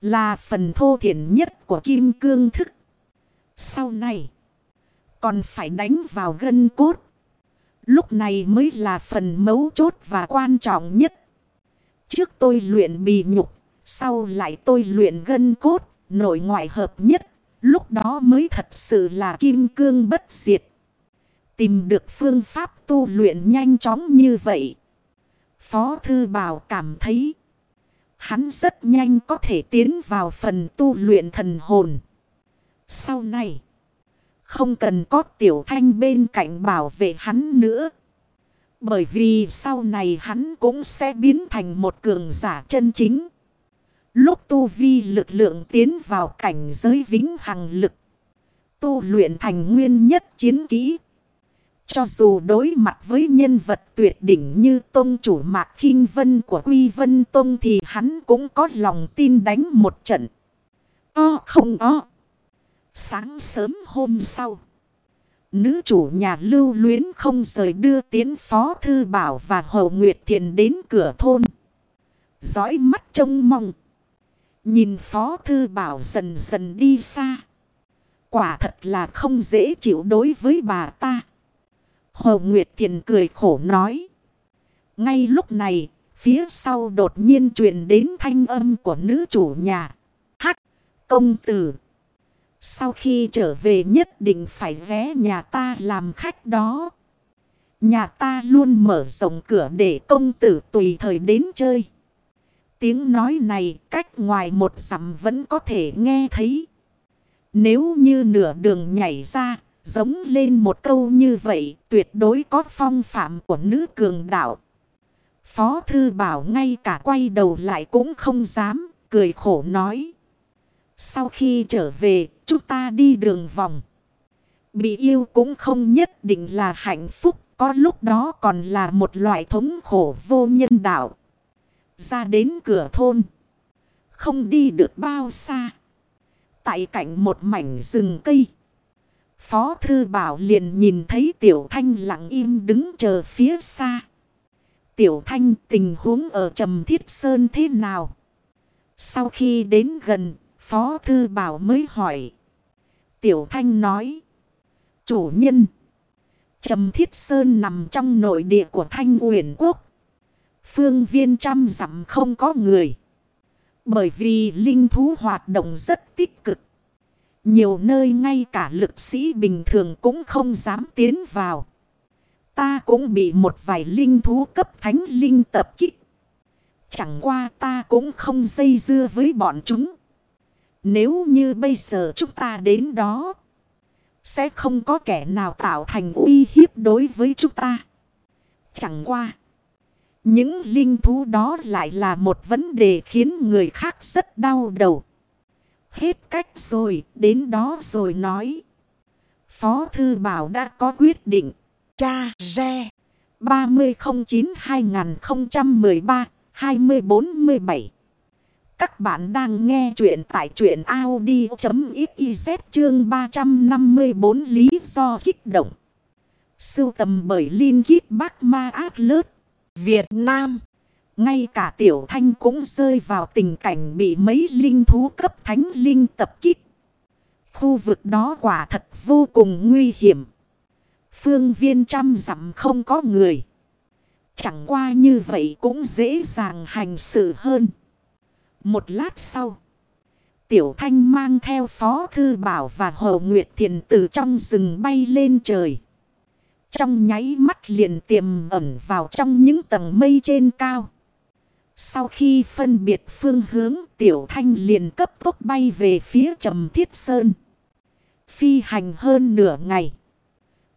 Là phần thô thiển nhất của kim cương thức. Sau này. Còn phải đánh vào gân cốt. Lúc này mới là phần mấu chốt và quan trọng nhất. Trước tôi luyện bì nhục. Sau lại tôi luyện gân cốt. Nội ngoại hợp nhất. Lúc đó mới thật sự là kim cương bất diệt. Tìm được phương pháp tu luyện nhanh chóng như vậy. Phó Thư Bảo cảm thấy. Hắn rất nhanh có thể tiến vào phần tu luyện thần hồn. Sau này. Không cần có tiểu thanh bên cạnh bảo vệ hắn nữa. Bởi vì sau này hắn cũng sẽ biến thành một cường giả chân chính. Lúc tu vi lực lượng tiến vào cảnh giới vĩnh hằng lực. Tu luyện thành nguyên nhất chiến kỹ. Cho dù đối mặt với nhân vật tuyệt đỉnh như tôn chủ mạc khinh vân của Quy Vân Tôn thì hắn cũng có lòng tin đánh một trận. O không o. Sáng sớm hôm sau. Nữ chủ nhà lưu luyến không rời đưa tiến Phó Thư Bảo và Hậu Nguyệt Thiền đến cửa thôn. Dõi mắt trông mong. Nhìn Phó Thư Bảo dần dần đi xa. Quả thật là không dễ chịu đối với bà ta. Hồ Nguyệt Thiền cười khổ nói. Ngay lúc này, phía sau đột nhiên truyền đến thanh âm của nữ chủ nhà. Hắc, công tử. Sau khi trở về nhất định phải ghé nhà ta làm khách đó. Nhà ta luôn mở rộng cửa để công tử tùy thời đến chơi. Tiếng nói này cách ngoài một dặm vẫn có thể nghe thấy. Nếu như nửa đường nhảy ra, giống lên một câu như vậy, tuyệt đối có phong phạm của nữ cường đạo. Phó thư bảo ngay cả quay đầu lại cũng không dám, cười khổ nói. Sau khi trở về, chúng ta đi đường vòng. Bị yêu cũng không nhất định là hạnh phúc, có lúc đó còn là một loại thống khổ vô nhân đạo. Ra đến cửa thôn. Không đi được bao xa. Tại cạnh một mảnh rừng cây. Phó Thư Bảo liền nhìn thấy Tiểu Thanh lặng im đứng chờ phía xa. Tiểu Thanh tình huống ở Trầm Thiết Sơn thế nào? Sau khi đến gần, Phó Thư Bảo mới hỏi. Tiểu Thanh nói. Chủ nhân. Trầm Thiết Sơn nằm trong nội địa của Thanh Uyển Quốc. Phương viên trăm dặm không có người. Bởi vì linh thú hoạt động rất tích cực. Nhiều nơi ngay cả lực sĩ bình thường cũng không dám tiến vào. Ta cũng bị một vài linh thú cấp thánh linh tập kích. Chẳng qua ta cũng không dây dưa với bọn chúng. Nếu như bây giờ chúng ta đến đó. Sẽ không có kẻ nào tạo thành uy hiếp đối với chúng ta. Chẳng qua. Những linh thú đó lại là một vấn đề khiến người khác rất đau đầu. Hết cách rồi, đến đó rồi nói. Phó Thư Bảo đã có quyết định. Cha Re 3009-2013-2047 các bạn đang nghe chuyện tại chuyện Audi.xyz chương 354 lý do kích động. Sưu tầm bởi Linh Kít Bác Ma Ác Lớt Việt Nam. Ngay cả Tiểu Thanh cũng rơi vào tình cảnh bị mấy linh thú cấp thánh linh tập kích. Khu vực đó quả thật vô cùng nguy hiểm. Phương viên trăm dặm không có người. Chẳng qua như vậy cũng dễ dàng hành sự hơn. Một lát sau. Tiểu Thanh mang theo Phó Thư Bảo và Hồ Nguyệt Thiền từ trong rừng bay lên trời. Trong nháy mắt liền tiềm ẩn vào trong những tầng mây trên cao. Sau khi phân biệt phương hướng, tiểu thanh liền cấp tốc bay về phía trầm thiết sơn. Phi hành hơn nửa ngày.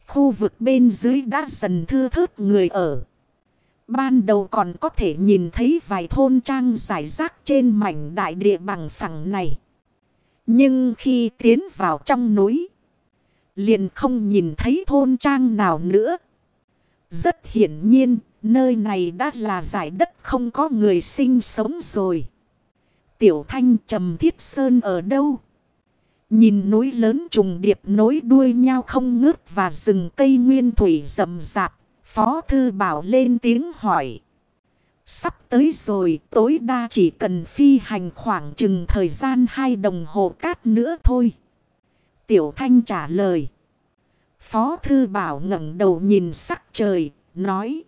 Khu vực bên dưới đã dần thưa thớt người ở. Ban đầu còn có thể nhìn thấy vài thôn trang giải rác trên mảnh đại địa bằng phẳng này. Nhưng khi tiến vào trong núi. Liền không nhìn thấy thôn trang nào nữa. Rất hiển nhiên, nơi này đã là giải đất không có người sinh sống rồi. Tiểu thanh trầm thiết sơn ở đâu? Nhìn núi lớn trùng điệp nối đuôi nhau không ngớt và rừng cây nguyên thủy rậm rạp. Phó thư bảo lên tiếng hỏi. Sắp tới rồi tối đa chỉ cần phi hành khoảng chừng thời gian hai đồng hồ cát nữa thôi. Tiểu Thanh trả lời. Phó Thư Bảo ngẩng đầu nhìn sắc trời, nói.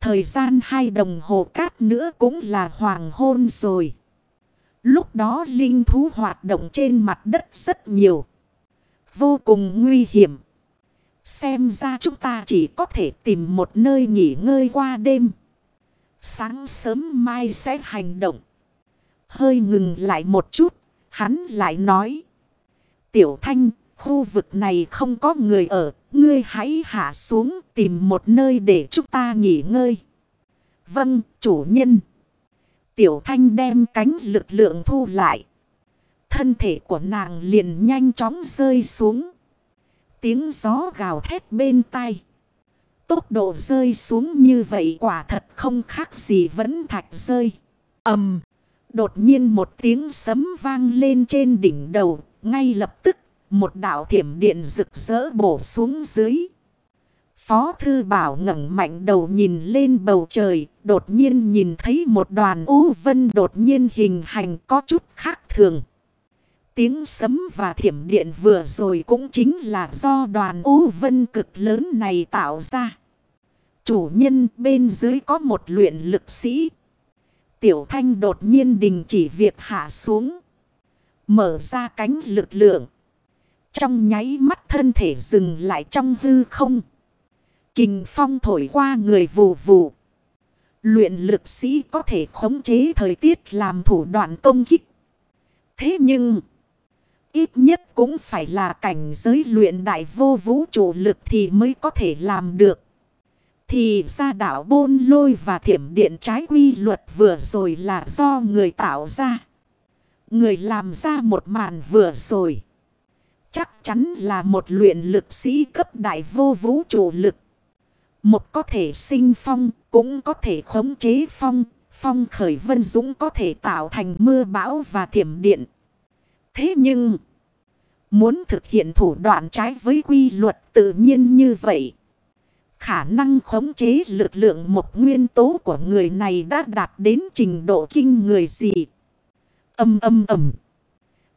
Thời gian hai đồng hồ cát nữa cũng là hoàng hôn rồi. Lúc đó linh thú hoạt động trên mặt đất rất nhiều. Vô cùng nguy hiểm. Xem ra chúng ta chỉ có thể tìm một nơi nghỉ ngơi qua đêm. Sáng sớm mai sẽ hành động. Hơi ngừng lại một chút, hắn lại nói. Tiểu Thanh, khu vực này không có người ở, ngươi hãy hạ xuống tìm một nơi để chúng ta nghỉ ngơi. Vâng, chủ nhân. Tiểu Thanh đem cánh lực lượng thu lại. Thân thể của nàng liền nhanh chóng rơi xuống. Tiếng gió gào thét bên tai. Tốc độ rơi xuống như vậy quả thật không khác gì vẫn thạch rơi. ầm Đột nhiên một tiếng sấm vang lên trên đỉnh đầu. Ngay lập tức một đạo thiểm điện rực rỡ bổ xuống dưới. Phó Thư Bảo ngẩng mạnh đầu nhìn lên bầu trời, đột nhiên nhìn thấy một đoàn u vân đột nhiên hình hành có chút khác thường. Tiếng sấm và thiểm điện vừa rồi cũng chính là do đoàn U Vân cực lớn này tạo ra. Chủ nhân bên dưới có một luyện lực sĩ. Tiểu thanh đột nhiên đình chỉ việc hạ xuống. Mở ra cánh lực lượng. Trong nháy mắt thân thể dừng lại trong hư không. Kình phong thổi qua người vù vù. Luyện lực sĩ có thể khống chế thời tiết làm thủ đoạn công kích. Thế nhưng... Ít nhất cũng phải là cảnh giới luyện đại vô vũ trụ lực thì mới có thể làm được. Thì ra đảo bôn lôi và thiểm điện trái quy luật vừa rồi là do người tạo ra. Người làm ra một màn vừa rồi. Chắc chắn là một luyện lực sĩ cấp đại vô vũ trụ lực. Một có thể sinh phong, cũng có thể khống chế phong. Phong khởi vân dũng có thể tạo thành mưa bão và thiểm điện. Thế nhưng, muốn thực hiện thủ đoạn trái với quy luật tự nhiên như vậy. Khả năng khống chế lực lượng một nguyên tố của người này đã đạt đến trình độ kinh người gì. Âm âm ầm.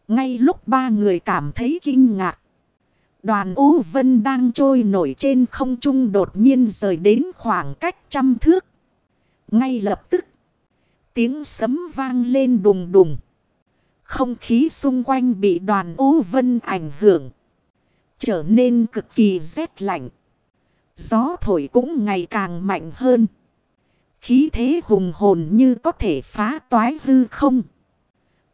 Ngay lúc ba người cảm thấy kinh ngạc. Đoàn Ú Vân đang trôi nổi trên không trung đột nhiên rời đến khoảng cách trăm thước. Ngay lập tức. Tiếng sấm vang lên đùng đùng. Không khí xung quanh bị đoàn ô Vân ảnh hưởng. Trở nên cực kỳ rét lạnh. Gió thổi cũng ngày càng mạnh hơn. Khí thế hùng hồn như có thể phá toái hư không.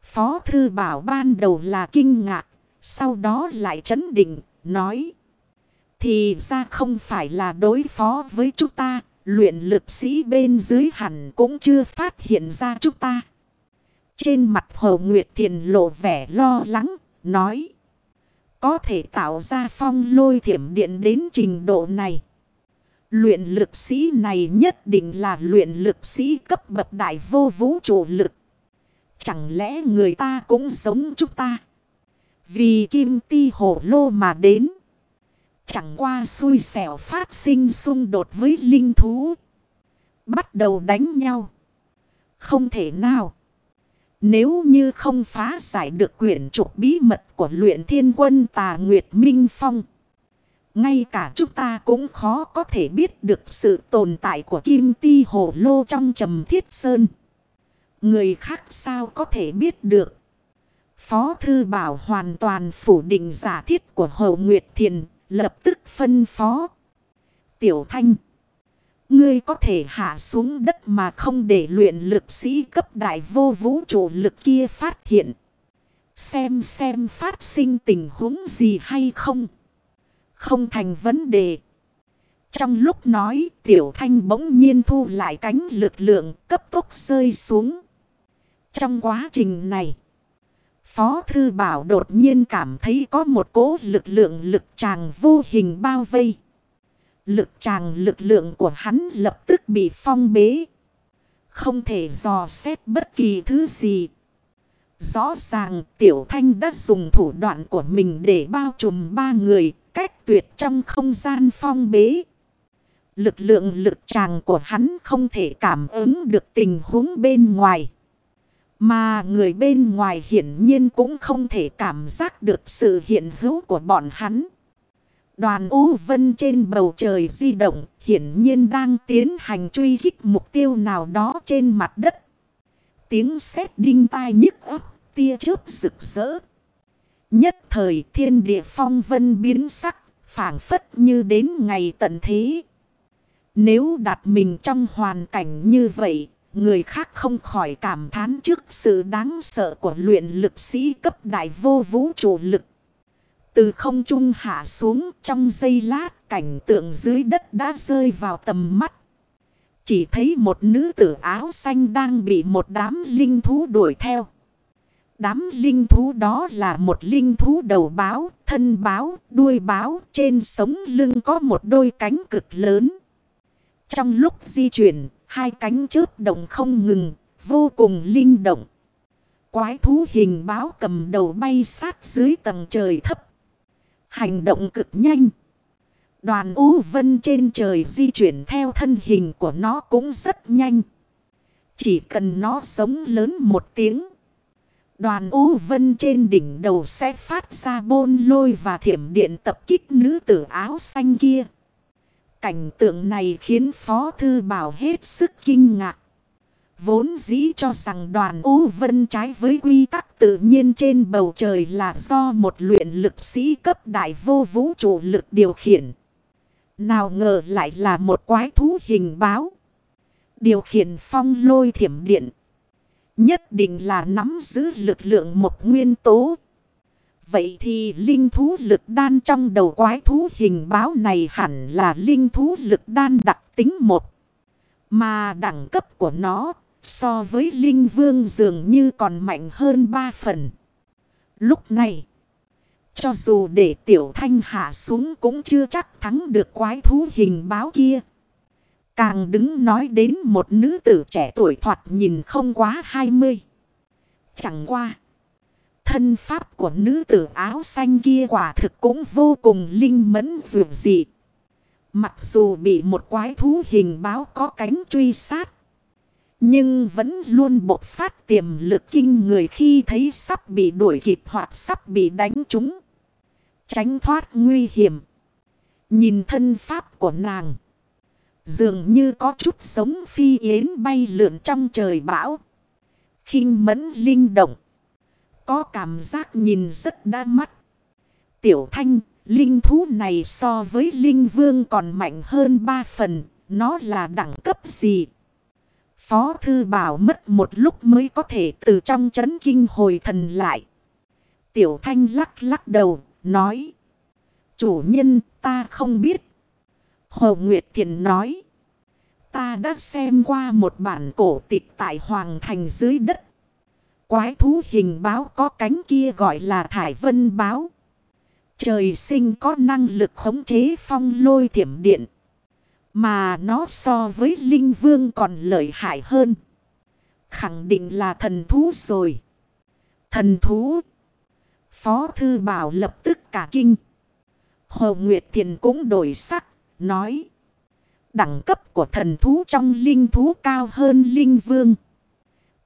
Phó thư bảo ban đầu là kinh ngạc. Sau đó lại chấn định, nói. Thì ra không phải là đối phó với chúng ta. Luyện lực sĩ bên dưới hẳn cũng chưa phát hiện ra chúng ta. Trên mặt Hồ Nguyệt Thiền lộ vẻ lo lắng, nói. Có thể tạo ra phong lôi thiểm điện đến trình độ này. Luyện lực sĩ này nhất định là luyện lực sĩ cấp bậc đại vô vũ trụ lực. Chẳng lẽ người ta cũng giống chúng ta? Vì kim ti hổ lô mà đến. Chẳng qua xui xẻo phát sinh xung đột với linh thú. Bắt đầu đánh nhau. Không thể nào. Nếu như không phá giải được quyển trục bí mật của luyện thiên quân tà Nguyệt Minh Phong. Ngay cả chúng ta cũng khó có thể biết được sự tồn tại của kim ti hồ lô trong trầm thiết sơn. Người khác sao có thể biết được. Phó Thư Bảo hoàn toàn phủ định giả thiết của Hồ Nguyệt Thiền, lập tức phân phó. Tiểu Thanh, ngươi có thể hạ xuống đất mà không để luyện lực sĩ cấp đại vô vũ trụ lực kia phát hiện. Xem xem phát sinh tình huống gì hay không. Không thành vấn đề. Trong lúc nói, tiểu thanh bỗng nhiên thu lại cánh lực lượng cấp tốc rơi xuống. Trong quá trình này. Phó Thư Bảo đột nhiên cảm thấy có một cố lực lượng lực tràng vô hình bao vây. Lực tràng lực lượng của hắn lập tức bị phong bế. Không thể dò xét bất kỳ thứ gì. Rõ ràng Tiểu Thanh đã dùng thủ đoạn của mình để bao trùm ba người, cách tuyệt trong không gian phong bế. Lực lượng lực tràng của hắn không thể cảm ứng được tình huống bên ngoài. Mà người bên ngoài hiển nhiên cũng không thể cảm giác được sự hiện hữu của bọn hắn. Đoàn U Vân trên bầu trời di động hiển nhiên đang tiến hành truy kích mục tiêu nào đó trên mặt đất. Tiếng sét đinh tai nhức ấp, tia chớp rực rỡ. Nhất thời thiên địa phong vân biến sắc, phản phất như đến ngày tận thế. Nếu đặt mình trong hoàn cảnh như vậy, người khác không khỏi cảm thán trước sự đáng sợ của luyện lực sĩ cấp đại vô vũ trụ lực. Từ không trung hạ xuống trong giây lát cảnh tượng dưới đất đã rơi vào tầm mắt. Chỉ thấy một nữ tử áo xanh đang bị một đám linh thú đuổi theo. Đám linh thú đó là một linh thú đầu báo, thân báo, đuôi báo, trên sống lưng có một đôi cánh cực lớn. Trong lúc di chuyển, hai cánh chớp động không ngừng, vô cùng linh động. Quái thú hình báo cầm đầu bay sát dưới tầng trời thấp. Hành động cực nhanh. Đoàn ú vân trên trời di chuyển theo thân hình của nó cũng rất nhanh. Chỉ cần nó sống lớn một tiếng. Đoàn U Vân trên đỉnh đầu sẽ phát ra bôn lôi và thiểm điện tập kích nữ tử áo xanh kia. Cảnh tượng này khiến Phó Thư Bảo hết sức kinh ngạc. Vốn dĩ cho rằng đoàn U Vân trái với quy tắc tự nhiên trên bầu trời là do một luyện lực sĩ cấp đại vô vũ trụ lực điều khiển. Nào ngờ lại là một quái thú hình báo. Điều khiển phong lôi thiểm điện. Nhất định là nắm giữ lực lượng một nguyên tố. Vậy thì linh thú lực đan trong đầu quái thú hình báo này hẳn là linh thú lực đan đặc tính một. Mà đẳng cấp của nó so với linh vương dường như còn mạnh hơn ba phần. Lúc này, cho dù để tiểu thanh hạ xuống cũng chưa chắc thắng được quái thú hình báo kia. Càng đứng nói đến một nữ tử trẻ tuổi thoạt nhìn không quá hai mươi. Chẳng qua. Thân pháp của nữ tử áo xanh kia quả thực cũng vô cùng linh mẫn dụ dị. Mặc dù bị một quái thú hình báo có cánh truy sát. Nhưng vẫn luôn bộc phát tiềm lực kinh người khi thấy sắp bị đuổi kịp hoặc sắp bị đánh trúng. Tránh thoát nguy hiểm. Nhìn thân pháp của nàng. Dường như có chút sống phi yến bay lượn trong trời bão. khinh mẫn linh động. Có cảm giác nhìn rất đa mắt. Tiểu thanh, linh thú này so với linh vương còn mạnh hơn ba phần. Nó là đẳng cấp gì? Phó thư bảo mất một lúc mới có thể từ trong chấn kinh hồi thần lại. Tiểu thanh lắc lắc đầu, nói. Chủ nhân ta không biết. Hồ Nguyệt Thiện nói. Ta đã xem qua một bản cổ tịch tại Hoàng Thành dưới đất. Quái thú hình báo có cánh kia gọi là Thải Vân báo. Trời sinh có năng lực khống chế phong lôi thiểm điện. Mà nó so với linh vương còn lợi hại hơn. Khẳng định là thần thú rồi. Thần thú. Phó thư bảo lập tức cả kinh. Hồ Nguyệt Thiền cũng đổi sắc, nói. Đẳng cấp của thần thú trong linh thú cao hơn linh vương.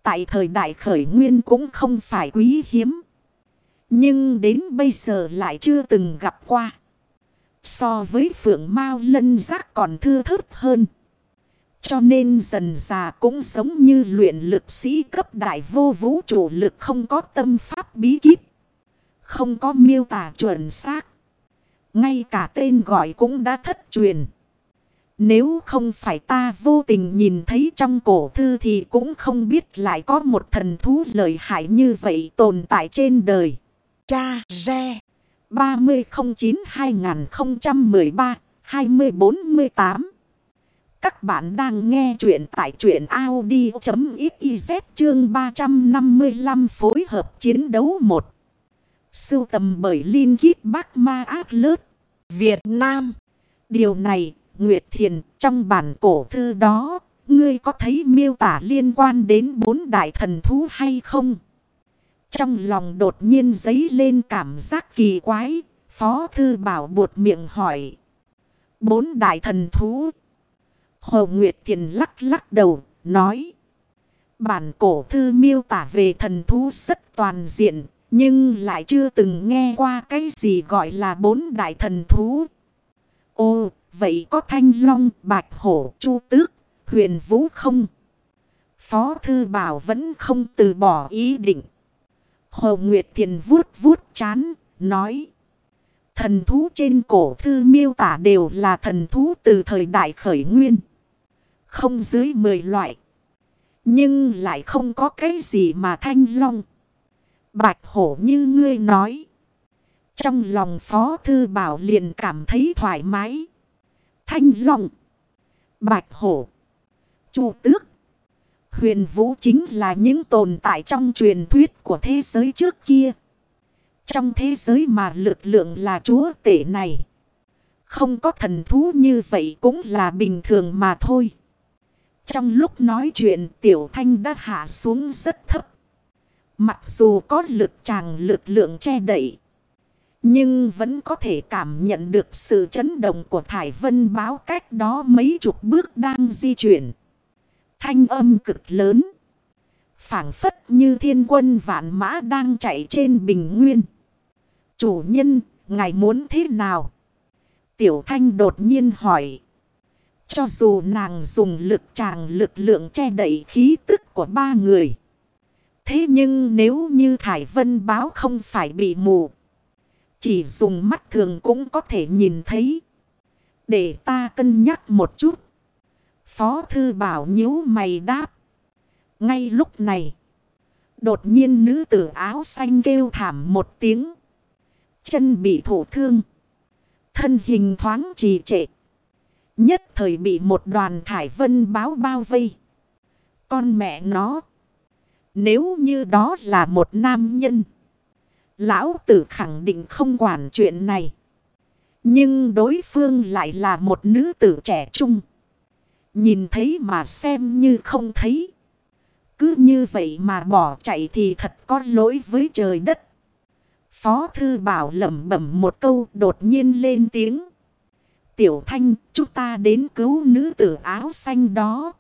Tại thời đại khởi nguyên cũng không phải quý hiếm. Nhưng đến bây giờ lại chưa từng gặp qua. So với phượng mao lân giác còn thưa thớt hơn. Cho nên dần già cũng giống như luyện lực sĩ cấp đại vô vũ trụ lực không có tâm pháp bí kíp. Không có miêu tả chuẩn xác. Ngay cả tên gọi cũng đã thất truyền. Nếu không phải ta vô tình nhìn thấy trong cổ thư thì cũng không biết lại có một thần thú lợi hại như vậy tồn tại trên đời. Cha Re 3009-2013-2048 Các bạn đang nghe chuyện tại chuyện Audi.xyz chương 355 phối hợp chiến đấu 1. Sưu tầm bởi Linh Kít Bác Ma ác Lớt, Việt Nam. Điều này, Nguyệt Thiền, trong bản cổ thư đó, ngươi có thấy miêu tả liên quan đến bốn đại thần thú hay không? Trong lòng đột nhiên dấy lên cảm giác kỳ quái. Phó thư bảo buột miệng hỏi. Bốn đại thần thú. Hồ Nguyệt Thiền lắc lắc đầu, nói. Bản cổ thư miêu tả về thần thú rất toàn diện. Nhưng lại chưa từng nghe qua cái gì gọi là bốn đại thần thú. Ô, vậy có thanh long, bạch hổ, chu tước, huyền vũ không? Phó thư bảo vẫn không từ bỏ ý định. Hồ Nguyệt Thiền vuốt vuốt chán, nói. Thần thú trên cổ thư miêu tả đều là thần thú từ thời đại khởi nguyên. Không dưới 10 loại. Nhưng lại không có cái gì mà thanh long. Bạch hổ như ngươi nói. Trong lòng phó thư bảo liền cảm thấy thoải mái. Thanh long. Bạch hổ. Chu tước. Huyền vũ chính là những tồn tại trong truyền thuyết của thế giới trước kia. Trong thế giới mà lực lượng là chúa tể này. Không có thần thú như vậy cũng là bình thường mà thôi. Trong lúc nói chuyện tiểu thanh đã hạ xuống rất thấp. Mặc dù có lực tràng lực lượng che đẩy, Nhưng vẫn có thể cảm nhận được sự chấn động của Thải Vân báo cách đó mấy chục bước đang di chuyển. Thanh âm cực lớn. phảng phất như thiên quân vạn mã đang chạy trên bình nguyên. Chủ nhân, ngài muốn thế nào? Tiểu thanh đột nhiên hỏi. Cho dù nàng dùng lực tràng lực lượng che đậy khí tức của ba người. Thế nhưng nếu như Thải Vân báo không phải bị mù. Chỉ dùng mắt thường cũng có thể nhìn thấy. Để ta cân nhắc một chút. Phó thư bảo nhíu mày đáp. Ngay lúc này. Đột nhiên nữ tử áo xanh kêu thảm một tiếng. Chân bị thổ thương. Thân hình thoáng trì trệ. Nhất thời bị một đoàn thải vân báo bao vây. Con mẹ nó. Nếu như đó là một nam nhân. Lão tử khẳng định không quản chuyện này. Nhưng đối phương lại là một nữ tử trẻ trung. Nhìn thấy mà xem như không thấy. Cứ như vậy mà bỏ chạy thì thật có lỗi với trời đất. Phó thư bảo lẩm bẩm một câu đột nhiên lên tiếng. Tiểu thanh chúng ta đến cứu nữ tử áo xanh đó.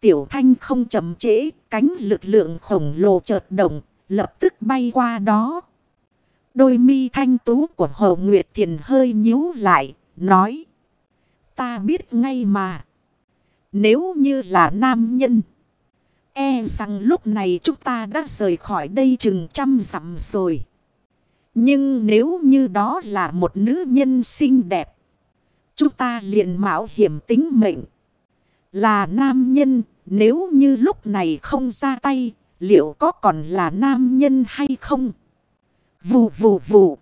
Tiểu thanh không chậm trễ cánh lực lượng khổng lồ chợt động lập tức bay qua đó. Đôi mi thanh tú của Hồ Nguyệt Thiền hơi nhíu lại, nói. Ta biết ngay mà. Nếu như là nam nhân. E rằng lúc này chúng ta đã rời khỏi đây chừng trăm dặm rồi. Nhưng nếu như đó là một nữ nhân xinh đẹp. Chúng ta liền mạo hiểm tính mệnh. Là nam nhân, nếu như lúc này không ra tay, liệu có còn là nam nhân hay không? Vù vù vù.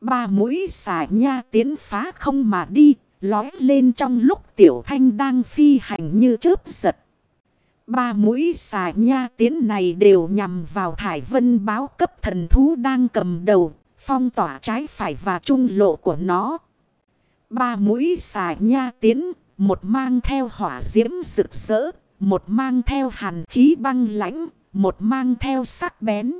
Ba mũi xả nha tiến phá không mà đi, lói lên trong lúc tiểu thanh đang phi hành như chớp giật. Ba mũi xà nha tiến này đều nhằm vào thải vân báo cấp thần thú đang cầm đầu, phong tỏa trái phải và trung lộ của nó. Ba mũi xà nha tiến, một mang theo hỏa diễm rực rỡ, một mang theo hàn khí băng lãnh, một mang theo sắc bén.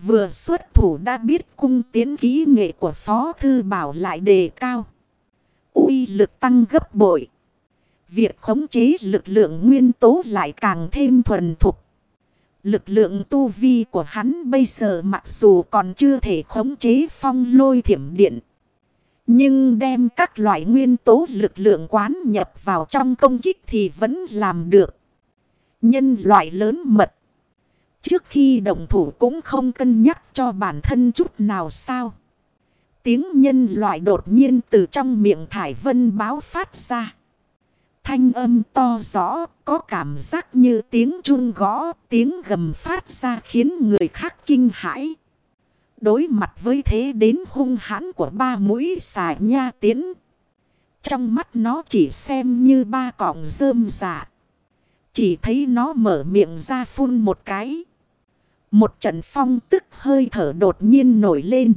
Vừa xuất thủ đã biết cung tiến kỹ nghệ của Phó Thư Bảo lại đề cao uy lực tăng gấp bội. Việc khống chế lực lượng nguyên tố lại càng thêm thuần thục. Lực lượng tu vi của hắn bây giờ mặc dù còn chưa thể khống chế phong lôi thiểm điện. Nhưng đem các loại nguyên tố lực lượng quán nhập vào trong công kích thì vẫn làm được. Nhân loại lớn mật. Trước khi động thủ cũng không cân nhắc cho bản thân chút nào sao. Tiếng nhân loại đột nhiên từ trong miệng thải vân báo phát ra. Thanh âm to rõ, có cảm giác như tiếng chun gõ, tiếng gầm phát ra khiến người khác kinh hãi. Đối mặt với thế đến hung hãn của ba mũi xà nha tiến. Trong mắt nó chỉ xem như ba cọng rơm giả, Chỉ thấy nó mở miệng ra phun một cái. Một trận phong tức hơi thở đột nhiên nổi lên.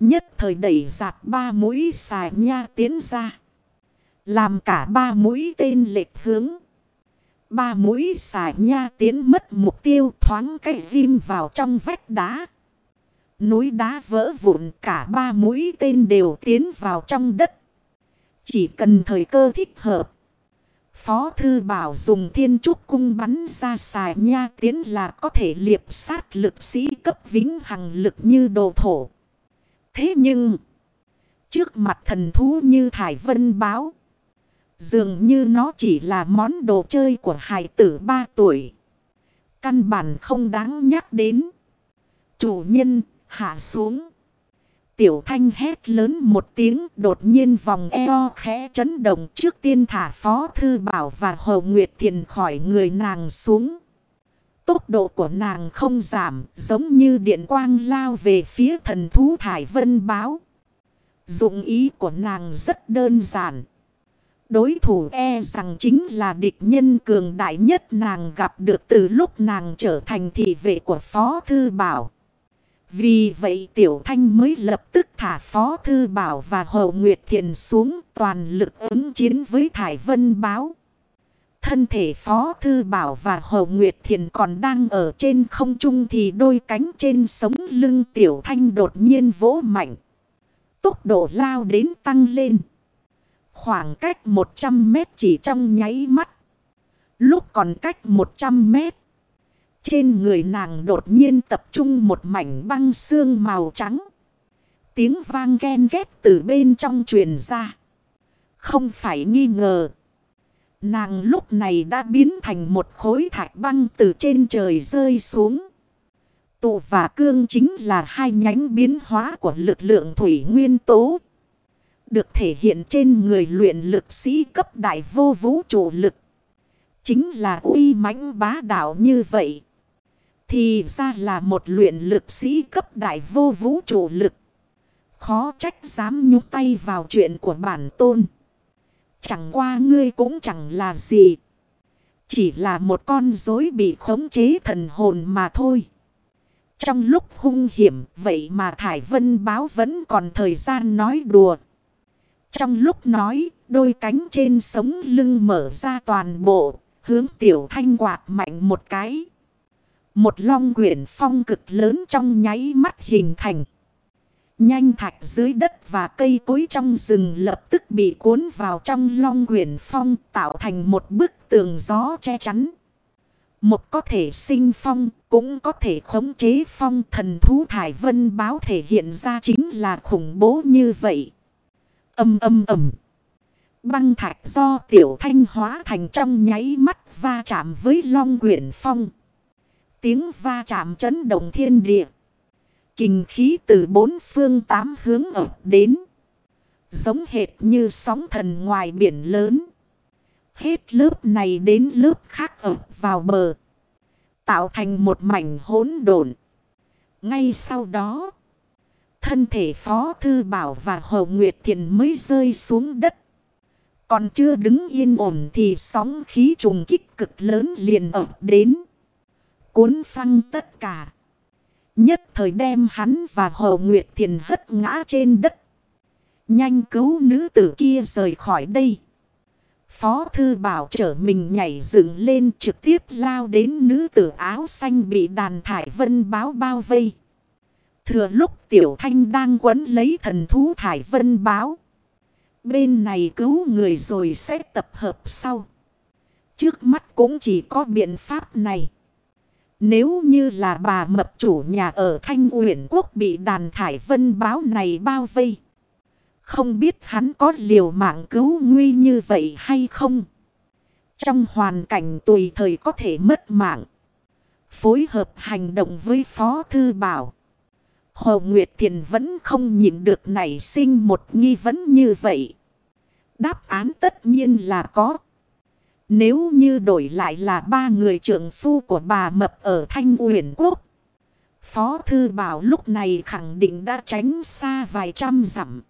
Nhất thời đẩy giạt ba mũi xài nha tiến ra. Làm cả ba mũi tên lệch hướng. Ba mũi xài nha tiến mất mục tiêu thoáng cái ghim vào trong vách đá. Núi đá vỡ vụn, cả ba mũi tên đều tiến vào trong đất. Chỉ cần thời cơ thích hợp. Phó Thư Bảo dùng thiên trúc cung bắn ra xài nha tiến là có thể liệp sát lực sĩ cấp vĩnh hằng lực như đồ thổ. Thế nhưng, trước mặt thần thú như Thải Vân báo, dường như nó chỉ là món đồ chơi của hài tử 3 tuổi. Căn bản không đáng nhắc đến. Chủ nhân hạ xuống. Tiểu thanh hét lớn một tiếng đột nhiên vòng eo khẽ chấn động trước tiên thả phó thư bảo và hồ nguyệt thiền khỏi người nàng xuống. Tốc độ của nàng không giảm, giống như điện quang lao về phía thần thú thải vân báo. Dụng ý của nàng rất đơn giản. Đối thủ e rằng chính là địch nhân cường đại nhất nàng gặp được từ lúc nàng trở thành thị vệ của Phó Thư Bảo. Vì vậy Tiểu Thanh mới lập tức thả Phó Thư Bảo và Hậu Nguyệt Thiện xuống toàn lực ứng chiến với Thải Vân Báo. Thân thể Phó Thư Bảo và Hồ Nguyệt Thiền còn đang ở trên không trung thì đôi cánh trên sống lưng Tiểu Thanh đột nhiên vỗ mạnh. Tốc độ lao đến tăng lên. Khoảng cách 100 mét chỉ trong nháy mắt. Lúc còn cách 100 mét. Trên người nàng đột nhiên tập trung một mảnh băng xương màu trắng. Tiếng vang ken ghét từ bên trong truyền ra. Không phải nghi ngờ. Nàng lúc này đã biến thành một khối thạch băng từ trên trời rơi xuống. Tụ và cương chính là hai nhánh biến hóa của lực lượng thủy nguyên tố. Được thể hiện trên người luyện lực sĩ cấp đại vô vũ trụ lực. Chính là uy mãnh bá đạo như vậy. Thì ra là một luyện lực sĩ cấp đại vô vũ trụ lực. Khó trách dám nhúc tay vào chuyện của bản tôn. Chẳng qua ngươi cũng chẳng là gì. Chỉ là một con dối bị khống chế thần hồn mà thôi. Trong lúc hung hiểm, vậy mà Thải Vân báo vẫn còn thời gian nói đùa. Trong lúc nói, đôi cánh trên sống lưng mở ra toàn bộ, hướng tiểu thanh quạt mạnh một cái. Một long quyển phong cực lớn trong nháy mắt hình thành. Nhanh thạch dưới đất và cây cối trong rừng lập tức bị cuốn vào trong long quyển phong tạo thành một bức tường gió che chắn. Một có thể sinh phong, cũng có thể khống chế phong thần thú thải vân báo thể hiện ra chính là khủng bố như vậy. Âm âm ầm. Băng thạch do tiểu thanh hóa thành trong nháy mắt va chạm với long quyển phong. Tiếng va chạm chấn động thiên địa. Kinh khí từ bốn phương tám hướng ập đến. Giống hệt như sóng thần ngoài biển lớn. Hết lớp này đến lớp khác ập vào bờ. Tạo thành một mảnh hỗn độn. Ngay sau đó. Thân thể Phó Thư Bảo và Hồ Nguyệt Thiền mới rơi xuống đất. Còn chưa đứng yên ổn thì sóng khí trùng kích cực lớn liền ập đến. Cuốn phăng tất cả. Nhất thời đem hắn và Hồ Nguyệt Thiền hất ngã trên đất. Nhanh cứu nữ tử kia rời khỏi đây. Phó thư bảo trở mình nhảy dựng lên trực tiếp lao đến nữ tử áo xanh bị đàn thải vân báo bao vây. Thừa lúc tiểu thanh đang quấn lấy thần thú thải vân báo. Bên này cứu người rồi sẽ tập hợp sau. Trước mắt cũng chỉ có biện pháp này. Nếu như là bà mập chủ nhà ở Thanh Uyển Quốc bị đàn thải vân báo này bao vây. Không biết hắn có liều mạng cứu nguy như vậy hay không. Trong hoàn cảnh tùy thời có thể mất mạng. Phối hợp hành động với Phó Thư Bảo. Hồ Nguyệt Thiền vẫn không nhìn được nảy sinh một nghi vấn như vậy. Đáp án tất nhiên là có. Nếu như đổi lại là ba người trưởng phu của bà Mập ở Thanh Uyển Quốc. Phó Thư Bảo lúc này khẳng định đã tránh xa vài trăm dặm.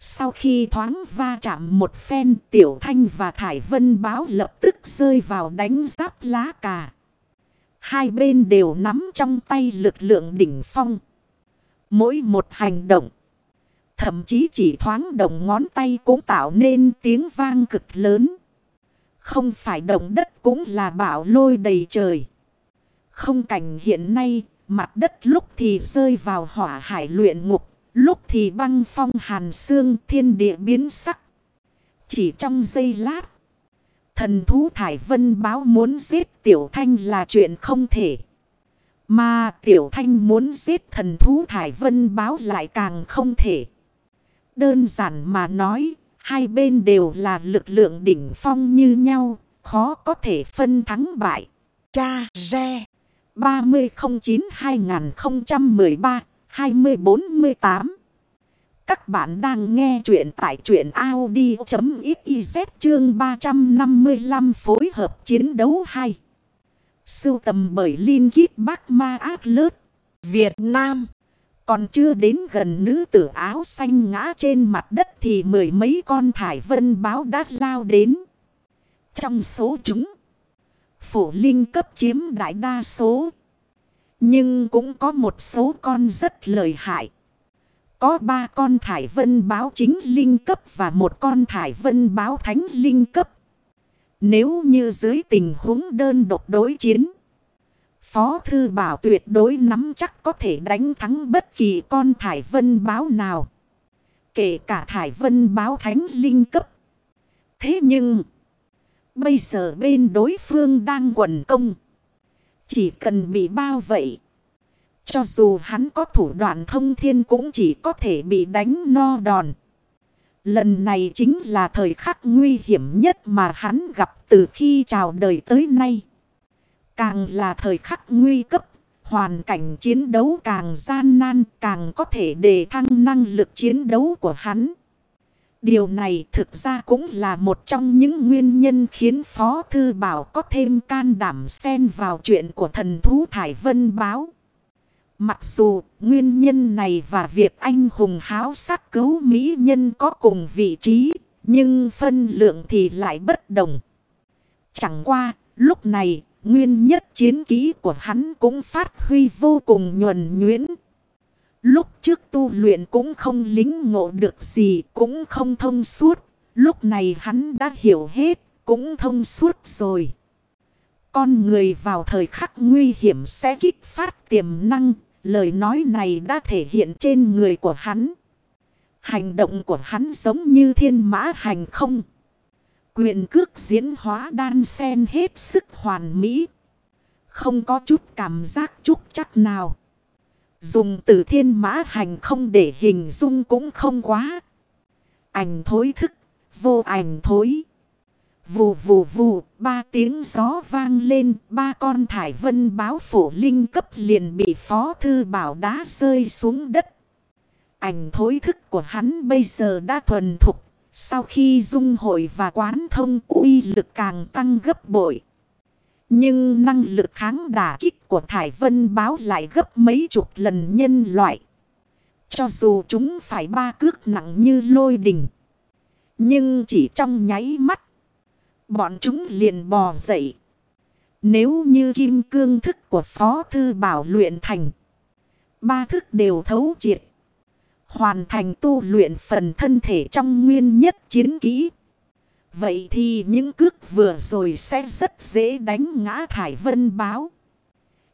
Sau khi thoáng va chạm một phen, Tiểu Thanh và Thải Vân báo lập tức rơi vào đánh giáp lá cà. Hai bên đều nắm trong tay lực lượng đỉnh phong. Mỗi một hành động. Thậm chí chỉ thoáng động ngón tay cũng tạo nên tiếng vang cực lớn. Không phải động đất cũng là bão lôi đầy trời. Không cảnh hiện nay, mặt đất lúc thì rơi vào hỏa hải luyện ngục, lúc thì băng phong hàn xương thiên địa biến sắc. Chỉ trong giây lát, thần thú Thải Vân báo muốn giết Tiểu Thanh là chuyện không thể. Mà Tiểu Thanh muốn giết thần thú Thải Vân báo lại càng không thể. Đơn giản mà nói, Hai bên đều là lực lượng đỉnh phong như nhau, khó có thể phân thắng bại. Cha Re 3009-2013-2048 Các bạn đang nghe chuyện tại chuyện Audi.xyz chương 355 phối hợp chiến đấu 2. Sưu tầm bởi Linh Kít Bác Ma Ác Lớt, Việt Nam. Còn chưa đến gần nữ tử áo xanh ngã trên mặt đất thì mười mấy con thải vân báo đã lao đến. Trong số chúng, phổ linh cấp chiếm đại đa số. Nhưng cũng có một số con rất lợi hại. Có ba con thải vân báo chính linh cấp và một con thải vân báo thánh linh cấp. Nếu như dưới tình huống đơn độc đối chiến. Phó Thư Bảo tuyệt đối nắm chắc có thể đánh thắng bất kỳ con thải vân báo nào. Kể cả thải vân báo thánh linh cấp. Thế nhưng, bây giờ bên đối phương đang quần công. Chỉ cần bị bao vậy. Cho dù hắn có thủ đoạn thông thiên cũng chỉ có thể bị đánh no đòn. Lần này chính là thời khắc nguy hiểm nhất mà hắn gặp từ khi chào đời tới nay. Càng là thời khắc nguy cấp, hoàn cảnh chiến đấu càng gian nan, càng có thể đề thăng năng lực chiến đấu của hắn. Điều này thực ra cũng là một trong những nguyên nhân khiến Phó Thư Bảo có thêm can đảm xen vào chuyện của thần thú Thải Vân Báo. Mặc dù nguyên nhân này và việc anh hùng háo sắc cứu mỹ nhân có cùng vị trí, nhưng phân lượng thì lại bất đồng. Chẳng qua, lúc này, nguyên nhất chiến ký của hắn cũng phát huy vô cùng nhuần nhuyễn. Lúc trước tu luyện cũng không lính ngộ được gì, cũng không thông suốt. Lúc này hắn đã hiểu hết, cũng thông suốt rồi. Con người vào thời khắc nguy hiểm sẽ kích phát tiềm năng, Lời nói này đã thể hiện trên người của hắn. Hành động của hắn giống như thiên mã hành không. Quyền cước diễn hóa đan sen hết sức hoàn mỹ. Không có chút cảm giác chút chắc nào. Dùng từ thiên mã hành không để hình dung cũng không quá. Ảnh thối thức, vô ảnh thối. Vù vù vù, ba tiếng gió vang lên, ba con thải vân báo phổ linh cấp liền bị phó thư bảo đá rơi xuống đất. Ảnh thối thức của hắn bây giờ đã thuần thục, sau khi dung hội và quán thông uy lực càng tăng gấp bội. Nhưng năng lực kháng đả kích của thải vân báo lại gấp mấy chục lần nhân loại. Cho dù chúng phải ba cước nặng như lôi đình. Nhưng chỉ trong nháy mắt bọn chúng liền bò dậy. Nếu như kim cương thức của Phó Thư Bảo luyện thành, ba thức đều thấu triệt. Hoàn thành tu luyện phần thân thể trong nguyên nhất chiến kỹ. Vậy thì những cước vừa rồi sẽ rất dễ đánh ngã thải vân báo.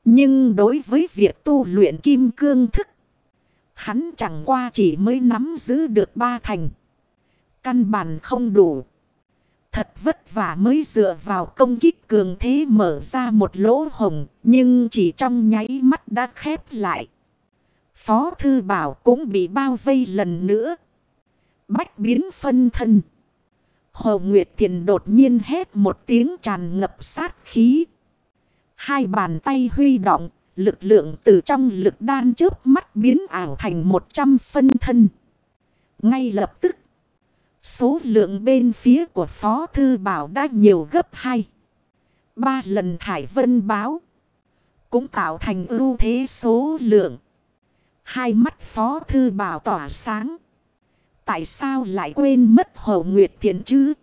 Nhưng đối với việc tu luyện kim cương thức, hắn chẳng qua chỉ mới nắm giữ được ba thành. Căn bản không đủ. Thật vất vả mới dựa vào công kích cường thế mở ra một lỗ hồng. Nhưng chỉ trong nháy mắt đã khép lại. Phó Thư Bảo cũng bị bao vây lần nữa. Bách biến phân thân. Hồ Nguyệt Thiền đột nhiên hét một tiếng tràn ngập sát khí. Hai bàn tay huy động, lực lượng từ trong lực đan trước mắt biến ảo thành một trăm phân thân. Ngay lập tức, Số lượng bên phía của Phó Thư Bảo đã nhiều gấp 2. Ba lần thải vân báo. Cũng tạo thành ưu thế số lượng. Hai mắt Phó Thư Bảo tỏa sáng. Tại sao lại quên mất Hồ Nguyệt Thiện chứ?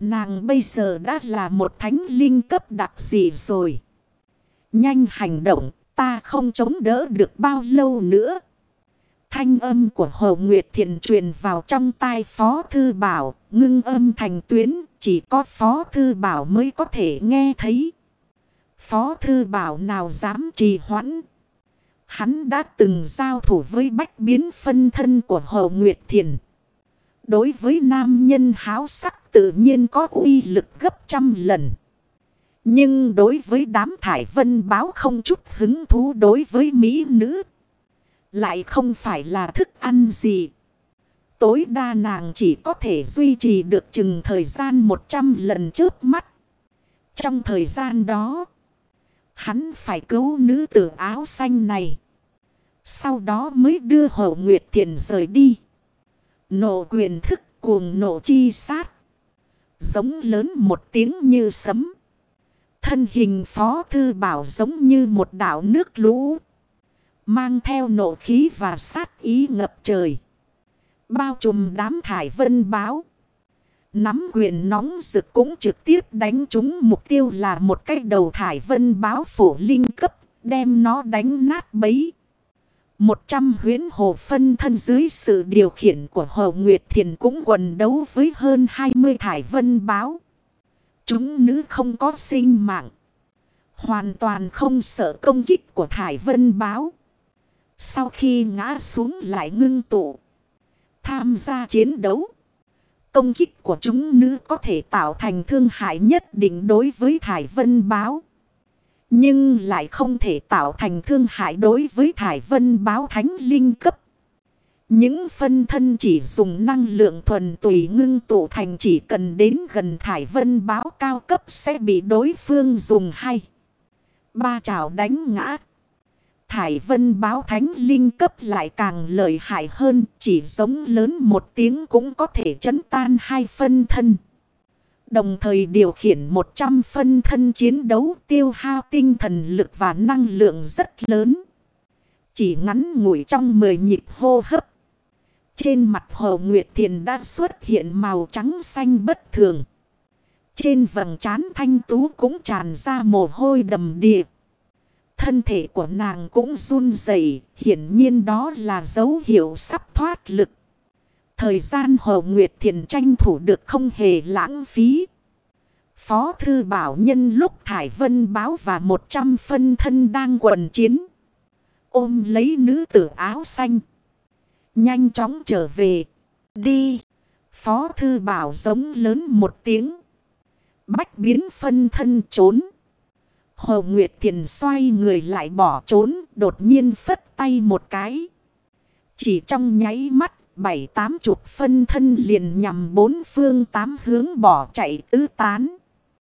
Nàng bây giờ đã là một thánh linh cấp đặc gì rồi. Nhanh hành động, ta không chống đỡ được bao lâu nữa. Thanh âm của Hồ Nguyệt Thiện truyền vào trong tai Phó Thư Bảo, ngưng âm thành tuyến, chỉ có Phó Thư Bảo mới có thể nghe thấy. Phó Thư Bảo nào dám trì hoãn. Hắn đã từng giao thủ với bách biến phân thân của Hồ Nguyệt Thiền. Đối với nam nhân háo sắc tự nhiên có uy lực gấp trăm lần. Nhưng đối với đám thải vân báo không chút hứng thú đối với mỹ nữ lại không phải là thức ăn gì. Tối đa nàng chỉ có thể duy trì được chừng thời gian 100 lần trước mắt. Trong thời gian đó, hắn phải cứu nữ tử áo xanh này. Sau đó mới đưa hậu Nguyệt Thiện rời đi. Nộ quyền thức cuồng nộ chi sát. Giống lớn một tiếng như sấm. Thân hình phó thư bảo giống như một đảo nước lũ. Mang theo nộ khí và sát ý ngập trời. Bao trùm đám thải vân báo. Nắm quyền nóng rực cũng trực tiếp đánh chúng mục tiêu là một cái đầu thải vân báo phổ linh cấp. Đem nó đánh nát bấy. Một trăm huyến hồ phân thân dưới sự điều khiển của Hồ Nguyệt Thiền cũng quần đấu với hơn hai mươi thải vân báo. Chúng nữ không có sinh mạng. Hoàn toàn không sợ công kích của thải vân báo. Sau khi ngã xuống lại ngưng tụ. Tham gia chiến đấu. Công kích của chúng nữ có thể tạo thành thương hại nhất định đối với Thải Vân Báo. Nhưng lại không thể tạo thành thương hại đối với thải vân báo thánh linh cấp. Những phân thân chỉ dùng năng lượng thuần tùy ngưng tụ thành chỉ cần đến gần thải vân báo cao cấp sẽ bị đối phương dùng hay. Ba chảo đánh ngã. Thải vân báo thánh linh cấp lại càng lợi hại hơn. Chỉ giống lớn một tiếng cũng có thể chấn tan hai phân thân. Đồng thời điều khiển 100 phân thân chiến đấu tiêu hao tinh thần lực và năng lượng rất lớn. Chỉ ngắn ngủi trong 10 nhịp hô hấp. Trên mặt Hồ Nguyệt Thiền đã xuất hiện màu trắng xanh bất thường. Trên vầng trán thanh tú cũng tràn ra mồ hôi đầm điệp. Thân thể của nàng cũng run rẩy, hiển nhiên đó là dấu hiệu sắp thoát lực. Thời gian Hồ Nguyệt Thiền tranh thủ được không hề lãng phí. Phó Thư Bảo Nhân lúc Thải Vân báo và 100 phân thân đang quần chiến. Ôm lấy nữ tử áo xanh. Nhanh chóng trở về. Đi. Phó Thư Bảo giống lớn một tiếng. Bách biến phân thân trốn. Hồ Nguyệt Thiền xoay người lại bỏ trốn. Đột nhiên phất tay một cái. Chỉ trong nháy mắt. Bảy tám chục phân thân liền nhằm bốn phương tám hướng bỏ chạy tứ tán.